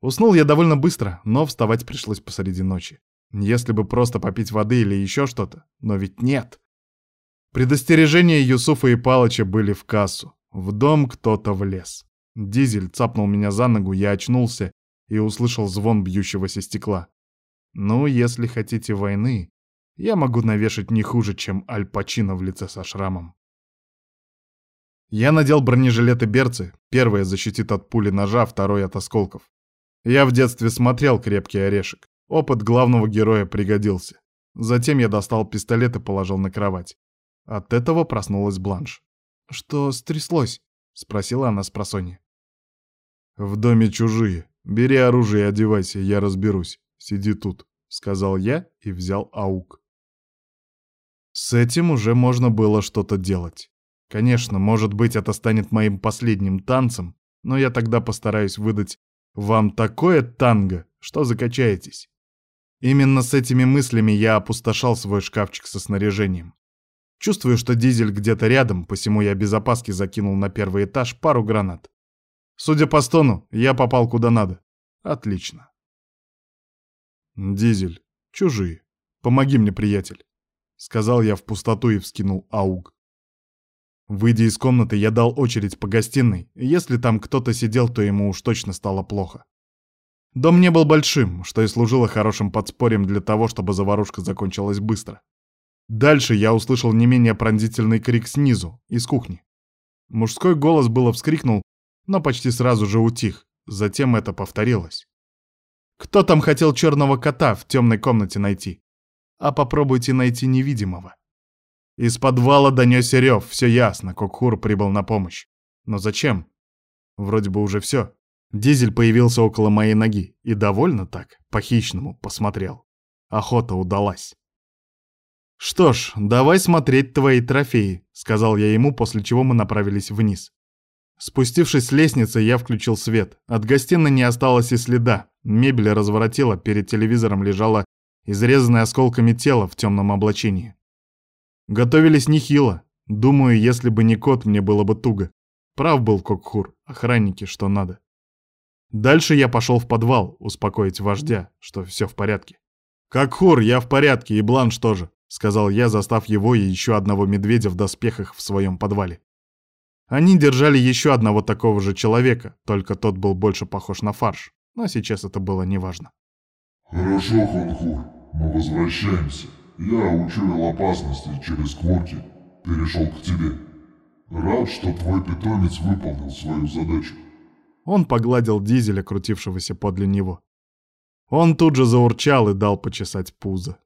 Уснул я довольно быстро, но вставать пришлось посреди ночи. Если бы просто попить воды или еще что-то, но ведь нет. Предостережения Юсуфа и Палыча были в кассу. В дом кто-то влез. Дизель цапнул меня за ногу, я очнулся и услышал звон бьющегося стекла. Ну, если хотите войны, я могу навешать не хуже, чем Аль Пачино в лице со шрамом. Я надел бронежилеты берцы, первое защитит от пули ножа, второй от осколков. Я в детстве смотрел «Крепкий орешек». Опыт главного героя пригодился. Затем я достал пистолет и положил на кровать. От этого проснулась Бланш. «Что стряслось?» — спросила она с просонья. «В доме чужие. Бери оружие и одевайся, я разберусь. Сиди тут», — сказал я и взял аук. С этим уже можно было что-то делать. Конечно, может быть, это станет моим последним танцем, но я тогда постараюсь выдать вам такое танго, что закачаетесь. Именно с этими мыслями я опустошал свой шкафчик со снаряжением. Чувствую, что дизель где-то рядом, посему я без опаски закинул на первый этаж пару гранат. Судя по стону, я попал куда надо. Отлично. Дизель, чужие. Помоги мне, приятель. Сказал я в пустоту и вскинул ауг. Выйдя из комнаты, я дал очередь по гостиной. Если там кто-то сидел, то ему уж точно стало плохо. Дом не был большим, что и служило хорошим подспорьем для того, чтобы заварушка закончилась быстро. Дальше я услышал не менее пронзительный крик снизу, из кухни. Мужской голос было вскрикнул, но почти сразу же утих. Затем это повторилось. Кто там хотел черного кота в темной комнате найти? А попробуйте найти невидимого. Из подвала донесся рев, все ясно, Кокхур прибыл на помощь. Но зачем? Вроде бы уже все. Дизель появился около моей ноги и довольно так, по-хищному, посмотрел. Охота удалась. «Что ж, давай смотреть твои трофеи», — сказал я ему, после чего мы направились вниз. Спустившись с лестницы, я включил свет. От гостиной не осталось и следа. Мебель разворотила, перед телевизором лежало изрезанное осколками тело в темном облачении. Готовились нехило. Думаю, если бы не кот, мне было бы туго. Прав был Кокхур, охранники, что надо. Дальше я пошел в подвал, успокоить вождя, что все в порядке. «Кокхур, я в порядке, и Бланш тоже», — сказал я, застав его и еще одного медведя в доспехах в своем подвале. Они держали еще одного такого же человека, только тот был больше похож на фарш, но сейчас это было неважно. «Хорошо, Хонхур, мы возвращаемся. Я учуял опасности через кворки, перешел к тебе. Рад, что твой питомец выполнил свою задачу». Он погладил дизеля, крутившегося подле него. Он тут же заурчал и дал почесать пузо.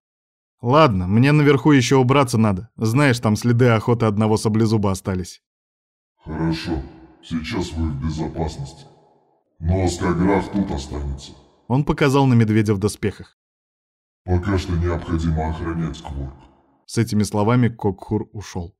Ладно, мне наверху еще убраться надо. Знаешь, там следы охоты одного саблезуба остались. Хорошо, сейчас вы в безопасности. Но Скаграф тут останется. Он показал на медведя в доспехах. Пока что необходимо охранять Кворк. С этими словами Кокхур ушел.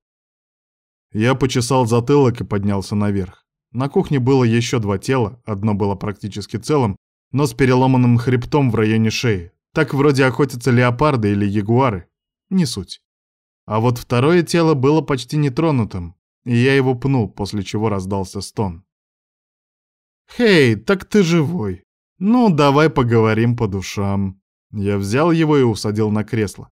Я почесал затылок и поднялся наверх. На кухне было еще два тела, одно было практически целым, но с переломанным хребтом в районе шеи, так вроде охотятся леопарды или ягуары. Не суть. А вот второе тело было почти нетронутым, и я его пнул, после чего раздался стон. «Хей, так ты живой. Ну, давай поговорим по душам». Я взял его и усадил на кресло.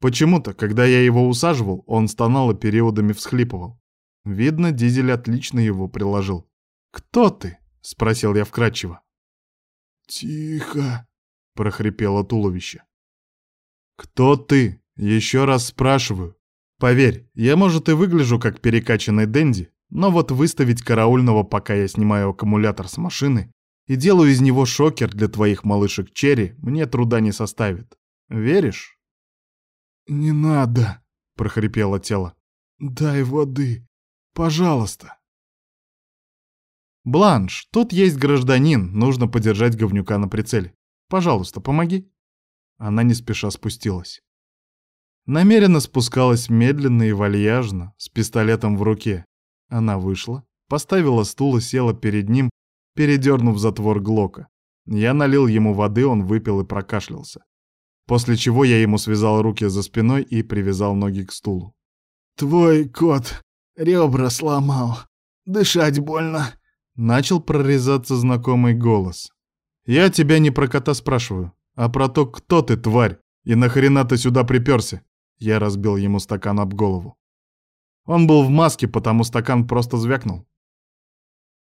Почему-то, когда я его усаживал, он стонал и периодами всхлипывал. Видно, Дизель отлично его приложил. «Кто ты?» — спросил я вкратчиво. «Тихо!» прохрипело туловище. «Кто ты? Еще раз спрашиваю. Поверь, я, может, и выгляжу как перекачанный Дэнди, но вот выставить караульного, пока я снимаю аккумулятор с машины, и делаю из него шокер для твоих малышек Черри, мне труда не составит. Веришь?» «Не надо», — прохрипело тело. «Дай воды, пожалуйста». «Бланш, тут есть гражданин, нужно подержать говнюка на прицеле. Пожалуйста, помоги». Она не спеша спустилась. Намеренно спускалась медленно и вальяжно, с пистолетом в руке. Она вышла, поставила стул и села перед ним, передернув затвор Глока. Я налил ему воды, он выпил и прокашлялся. После чего я ему связал руки за спиной и привязал ноги к стулу. «Твой кот ребра сломал. дышать больно», — начал прорезаться знакомый голос. «Я тебя не про кота спрашиваю, а про то, кто ты, тварь, и нахрена ты сюда приперся?» Я разбил ему стакан об голову. Он был в маске, потому стакан просто звякнул.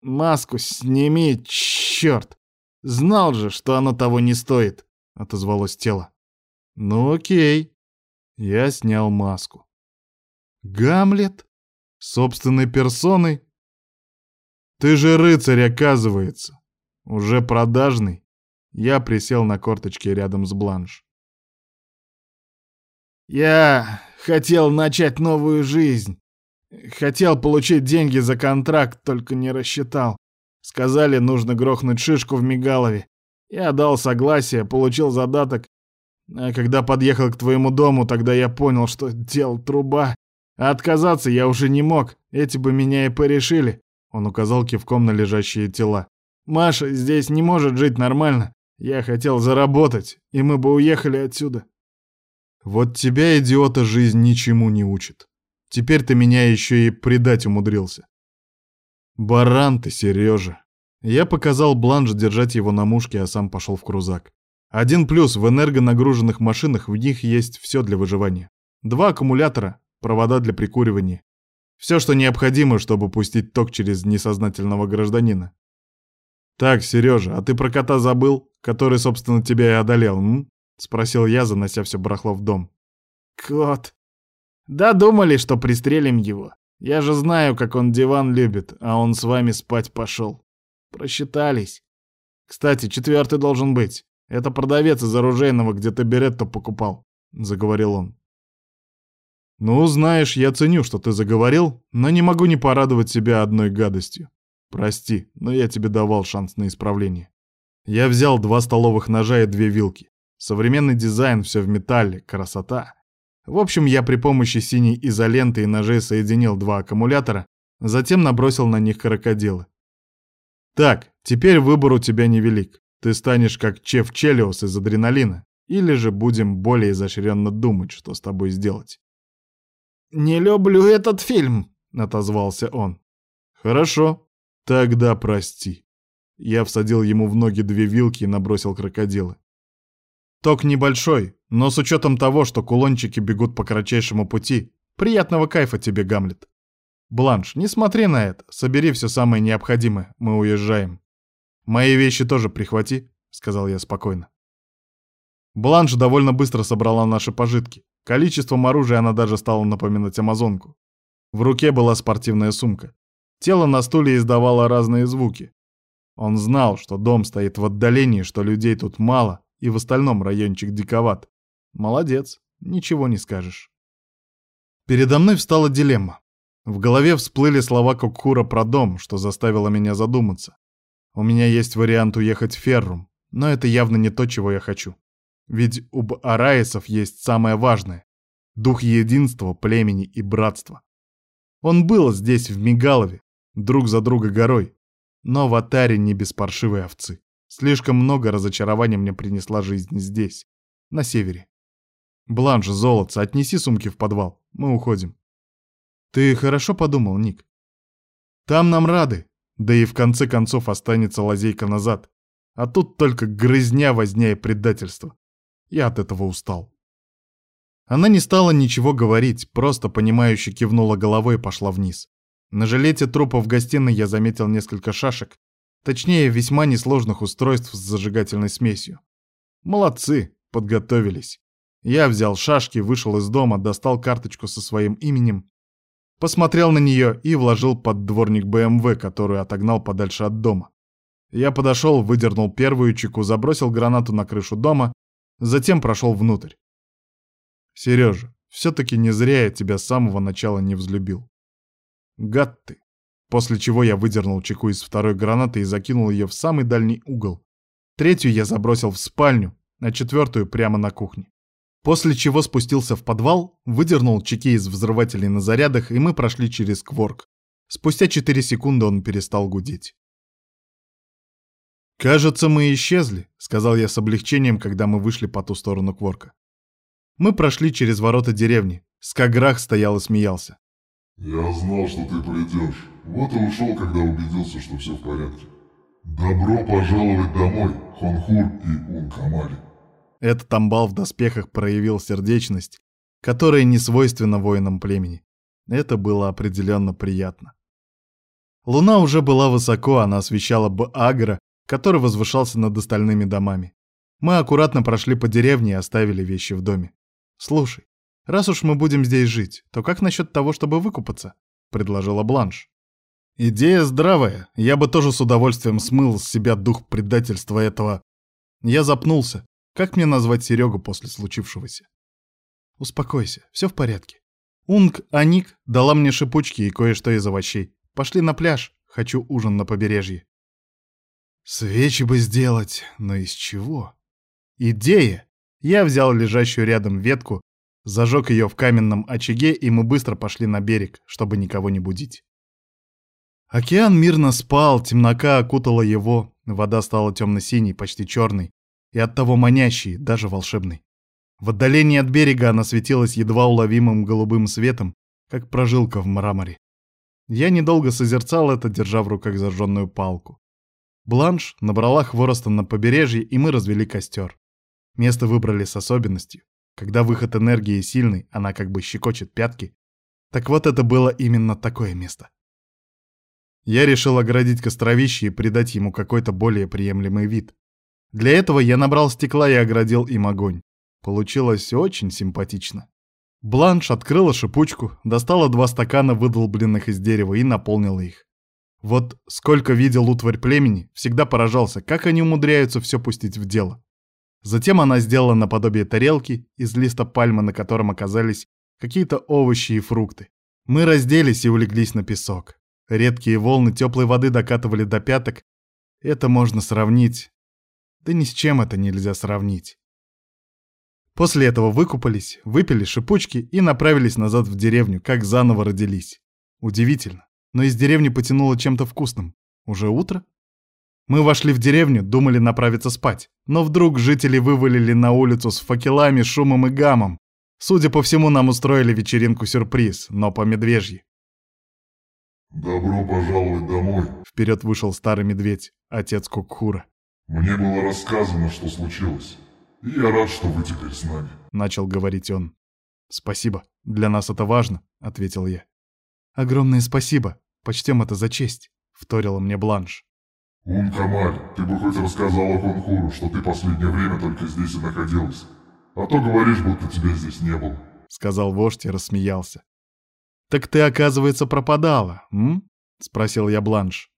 «Маску сними, черт! Знал же, что оно того не стоит!» — отозвалось тело. «Ну окей». Я снял маску. «Гамлет? Собственной персоной? Ты же рыцарь, оказывается. Уже продажный?» Я присел на корточки рядом с Бланш. «Я хотел начать новую жизнь. Хотел получить деньги за контракт, только не рассчитал. Сказали, нужно грохнуть шишку в Мигалове. Я дал согласие, получил задаток. А когда подъехал к твоему дому, тогда я понял, что дел труба. А отказаться я уже не мог, эти бы меня и порешили. Он указал кивком на лежащие тела. Маша здесь не может жить нормально. Я хотел заработать, и мы бы уехали отсюда. Вот тебя, идиота, жизнь ничему не учит. Теперь ты меня еще и предать умудрился. Баран ты, Сережа. Я показал Бланш держать его на мушке, а сам пошел в крузак. Один плюс, в энергонагруженных машинах в них есть все для выживания. Два аккумулятора, провода для прикуривания. Все, что необходимо, чтобы пустить ток через несознательного гражданина. Так, Сережа, а ты про кота забыл, который, собственно, тебя и одолел, м? Спросил я, занося все барахло в дом. Кот, да думали, что пристрелим его. Я же знаю, как он диван любит, а он с вами спать пошел. Просчитались. Кстати, четвертый должен быть. Это продавец из оружейного, где ты беретто покупал, заговорил он. Ну, знаешь, я ценю, что ты заговорил, но не могу не порадовать себя одной гадостью. Прости, но я тебе давал шанс на исправление. Я взял два столовых ножа и две вилки. Современный дизайн, все в металле, красота. В общем, я при помощи синей изоленты и ножей соединил два аккумулятора, затем набросил на них крокодилы. Так, теперь выбор у тебя невелик. Ты станешь как Чеф Челиос из адреналина, или же будем более изощренно думать, что с тобой сделать. «Не люблю этот фильм», — отозвался он. «Хорошо, тогда прости». Я всадил ему в ноги две вилки и набросил крокодилы. Ток небольшой, но с учетом того, что кулончики бегут по кратчайшему пути, приятного кайфа тебе, Гамлет. Бланш, не смотри на это, собери все самое необходимое, мы уезжаем. Мои вещи тоже прихвати, сказал я спокойно. Бланш довольно быстро собрала наши пожитки. Количеством оружия она даже стала напоминать амазонку. В руке была спортивная сумка. Тело на стуле издавало разные звуки. Он знал, что дом стоит в отдалении, что людей тут мало, и в остальном райончик диковат. Молодец, ничего не скажешь. Передо мной встала дилемма. В голове всплыли слова Кокхура про дом, что заставило меня задуматься. У меня есть вариант уехать в Феррум, но это явно не то, чего я хочу. Ведь у Араисов есть самое важное — дух единства, племени и братства. Он был здесь, в Мигалове, друг за друга горой, но в Атаре не без паршивой овцы. Слишком много разочарований мне принесла жизнь здесь, на севере. Бланш, золотце, отнеси сумки в подвал. Мы уходим. Ты хорошо подумал, Ник? Там нам рады, да и в конце концов останется лазейка назад. А тут только грызня, возня и предательство. Я от этого устал. Она не стала ничего говорить, просто понимающе кивнула головой и пошла вниз. На жилете трупа в гостиной я заметил несколько шашек, Точнее, весьма несложных устройств с зажигательной смесью. Молодцы, подготовились. Я взял шашки, вышел из дома, достал карточку со своим именем, посмотрел на нее и вложил под дворник БМВ, которую отогнал подальше от дома. Я подошел, выдернул первую чеку, забросил гранату на крышу дома, затем прошел внутрь. Сережа, все-таки не зря я тебя с самого начала не взлюбил. Гад ты после чего я выдернул чеку из второй гранаты и закинул ее в самый дальний угол. Третью я забросил в спальню, а четвертую прямо на кухне. После чего спустился в подвал, выдернул чеки из взрывателей на зарядах, и мы прошли через кворк. Спустя 4 секунды он перестал гудеть. «Кажется, мы исчезли», — сказал я с облегчением, когда мы вышли по ту сторону кворка. Мы прошли через ворота деревни. Скаграх стоял и смеялся. Я знал, что ты придешь. Вот и ушел, когда убедился, что все в порядке. Добро пожаловать домой, Хонхур и Ункамали. Этот амбал в доспехах проявил сердечность, которая не свойственна воинам племени. Это было определенно приятно. Луна уже была высоко, она освещала Б-Агра, который возвышался над остальными домами. Мы аккуратно прошли по деревне и оставили вещи в доме. «Слушай, раз уж мы будем здесь жить, то как насчет того, чтобы выкупаться?» — предложила Бланш. «Идея здравая. Я бы тоже с удовольствием смыл с себя дух предательства этого...» Я запнулся. Как мне назвать Серегу после случившегося? «Успокойся, все в порядке. Унг Аник дала мне шипучки и кое-что из овощей. Пошли на пляж, хочу ужин на побережье». Свечи бы сделать, но из чего? Идея! Я взял лежащую рядом ветку, зажег ее в каменном очаге, и мы быстро пошли на берег, чтобы никого не будить. Океан мирно спал, темнока окутала его, вода стала темно-синей, почти черной, и оттого манящей, даже волшебной. В отдалении от берега она светилась едва уловимым голубым светом, как прожилка в мраморе. Я недолго созерцал это, держа в руках зажженную палку. Бланш набрала хвороста на побережье, и мы развели костер. Место выбрали с особенностью. Когда выход энергии сильный, она как бы щекочет пятки. Так вот это было именно такое место. Я решил оградить костровище и придать ему какой-то более приемлемый вид. Для этого я набрал стекла и оградил им огонь. Получилось очень симпатично. Бланш открыла шипучку, достала два стакана выдолбленных из дерева и наполнила их. Вот сколько видел утварь племени, всегда поражался, как они умудряются все пустить в дело. Затем она сделала наподобие тарелки из листа пальмы, на котором оказались какие-то овощи и фрукты. Мы разделись и улеглись на песок. Редкие волны теплой воды докатывали до пяток. Это можно сравнить. Да ни с чем это нельзя сравнить. После этого выкупались, выпили шипучки и направились назад в деревню, как заново родились. Удивительно но из деревни потянуло чем-то вкусным. Уже утро? Мы вошли в деревню, думали направиться спать, но вдруг жители вывалили на улицу с факелами, шумом и гамом. Судя по всему, нам устроили вечеринку-сюрприз, но по медвежьи. «Добро пожаловать домой!» Вперед вышел старый медведь, отец Кукхура. «Мне было рассказано, что случилось, и я рад, что вы теперь с нами», — начал говорить он. «Спасибо, для нас это важно», — ответил я. «Огромное спасибо. Почтем это за честь», — вторила мне Бланш. «Ун Камаль, ты бы хоть рассказала Конхуру, что ты последнее время только здесь и находилась. А то говоришь, будто тебя здесь не было», — сказал вождь и рассмеялся. «Так ты, оказывается, пропадала, м?» — спросил я Бланш.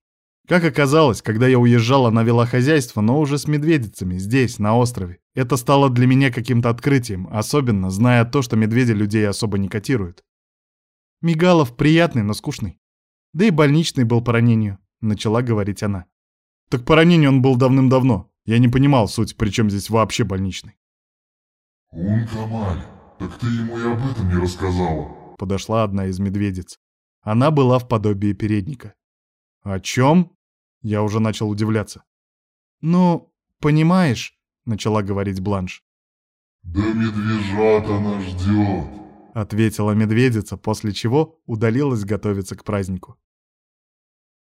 Как оказалось, когда я уезжала, она вела хозяйство, но уже с медведицами, здесь, на острове. Это стало для меня каким-то открытием, особенно зная то, что медведи людей особо не котируют. Мигалов приятный, но скучный. Да и больничный был по ранению, начала говорить она. Так по ранению он был давным-давно. Я не понимал суть, при чем здесь вообще больничный. «Ун Камаль, так ты ему и об этом не рассказала?» Подошла одна из медведиц. Она была в подобии передника. «О чем?» Я уже начал удивляться. «Ну, понимаешь», — начала говорить Бланш. «Да медвежат она ждет», — ответила медведица, после чего удалилась готовиться к празднику.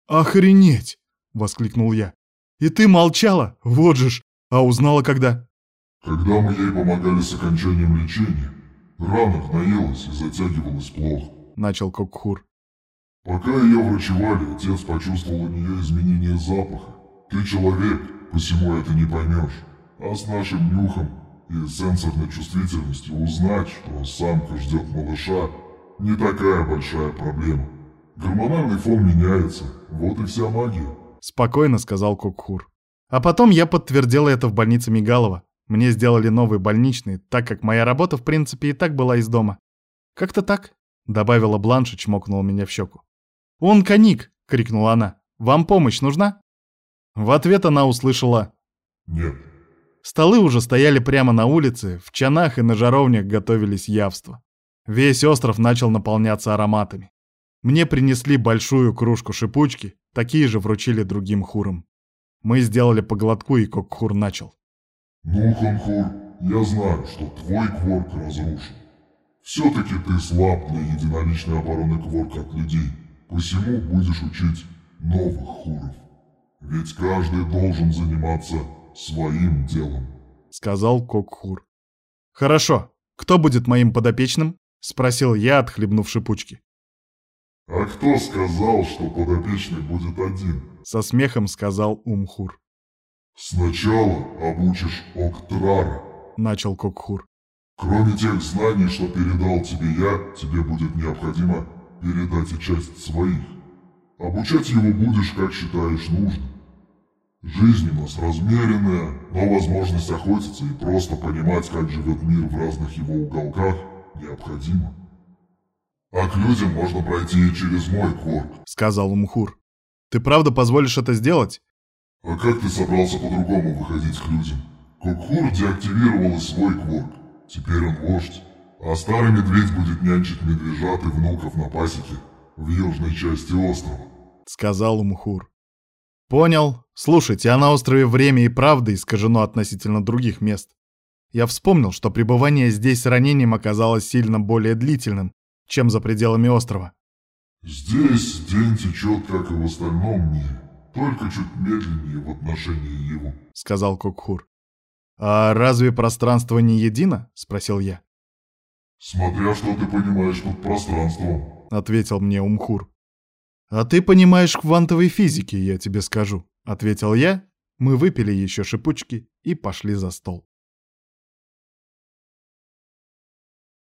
«Охренеть!» — воскликнул я. «И ты молчала? Вот же ж! А узнала когда?» «Когда мы ей помогали с окончанием лечения, рана гноилась и затягивалась плохо», — начал Кокхур. «Пока ее врачевали, отец почувствовал у нее изменение запаха. Ты человек, посему это не поймешь. А с нашим нюхом и сенсорной чувствительностью узнать, что самка ждет малыша, не такая большая проблема. Гормональный фон меняется, вот и вся магия. Спокойно сказал Кукхур. А потом я подтвердила это в больнице Мигалова. Мне сделали новый больничный, так как моя работа, в принципе, и так была из дома. Как-то так, добавила Бланш и чмокнула меня в щеку. «Он коник!» — крикнула она. «Вам помощь нужна?» В ответ она услышала «Нет». Столы уже стояли прямо на улице, в чанах и на жаровнях готовились явства. Весь остров начал наполняться ароматами. Мне принесли большую кружку шипучки, такие же вручили другим хурам. Мы сделали по глотку, и Кокхур начал. «Ну, Ханхур, я знаю, что твой кворк разрушен. Все-таки ты слаб для единоличной обороны Кворка от людей, посему будешь учить новых хуров. Ведь каждый должен заниматься своим делом», — сказал Кокхур. «Хорошо. Кто будет моим подопечным?» — спросил я, отхлебнув шипучки. «А кто сказал, что подопечный будет один?» — со смехом сказал Умхур. «Сначала обучишь Октрара», — начал Кокхур. «Кроме тех знаний, что передал тебе я, тебе будет необходимо передать и часть своих. Обучать его будешь, как считаешь нужным. Жизнь у нас размеренная, но возможность охотиться и просто понимать, как живет мир в разных его уголках, необходима. А к людям можно пройти и через мой кворк, — сказал Умхур. Ты правда позволишь это сделать? А как ты собрался по-другому выходить к людям? Кукхур деактивировал и свой кворк. Теперь он вождь. А старый медведь будет нянчить медвежат и внуков на пасеке в южной части острова. Сказал Умхур. Понял. Слушайте, а на острове время и правда искажено относительно других мест. Я вспомнил, что пребывание здесь с ранением оказалось сильно более длительным, чем за пределами острова. Здесь день течет, как и в остальном мире только чуть медленнее в отношении его», — сказал Кокхур. «А разве пространство не едино?» — спросил я. «Смотря что ты понимаешь под пространством», — ответил мне Умхур. «А ты понимаешь квантовой физике, я тебе скажу», — ответил я. Мы выпили еще шипучки и пошли за стол.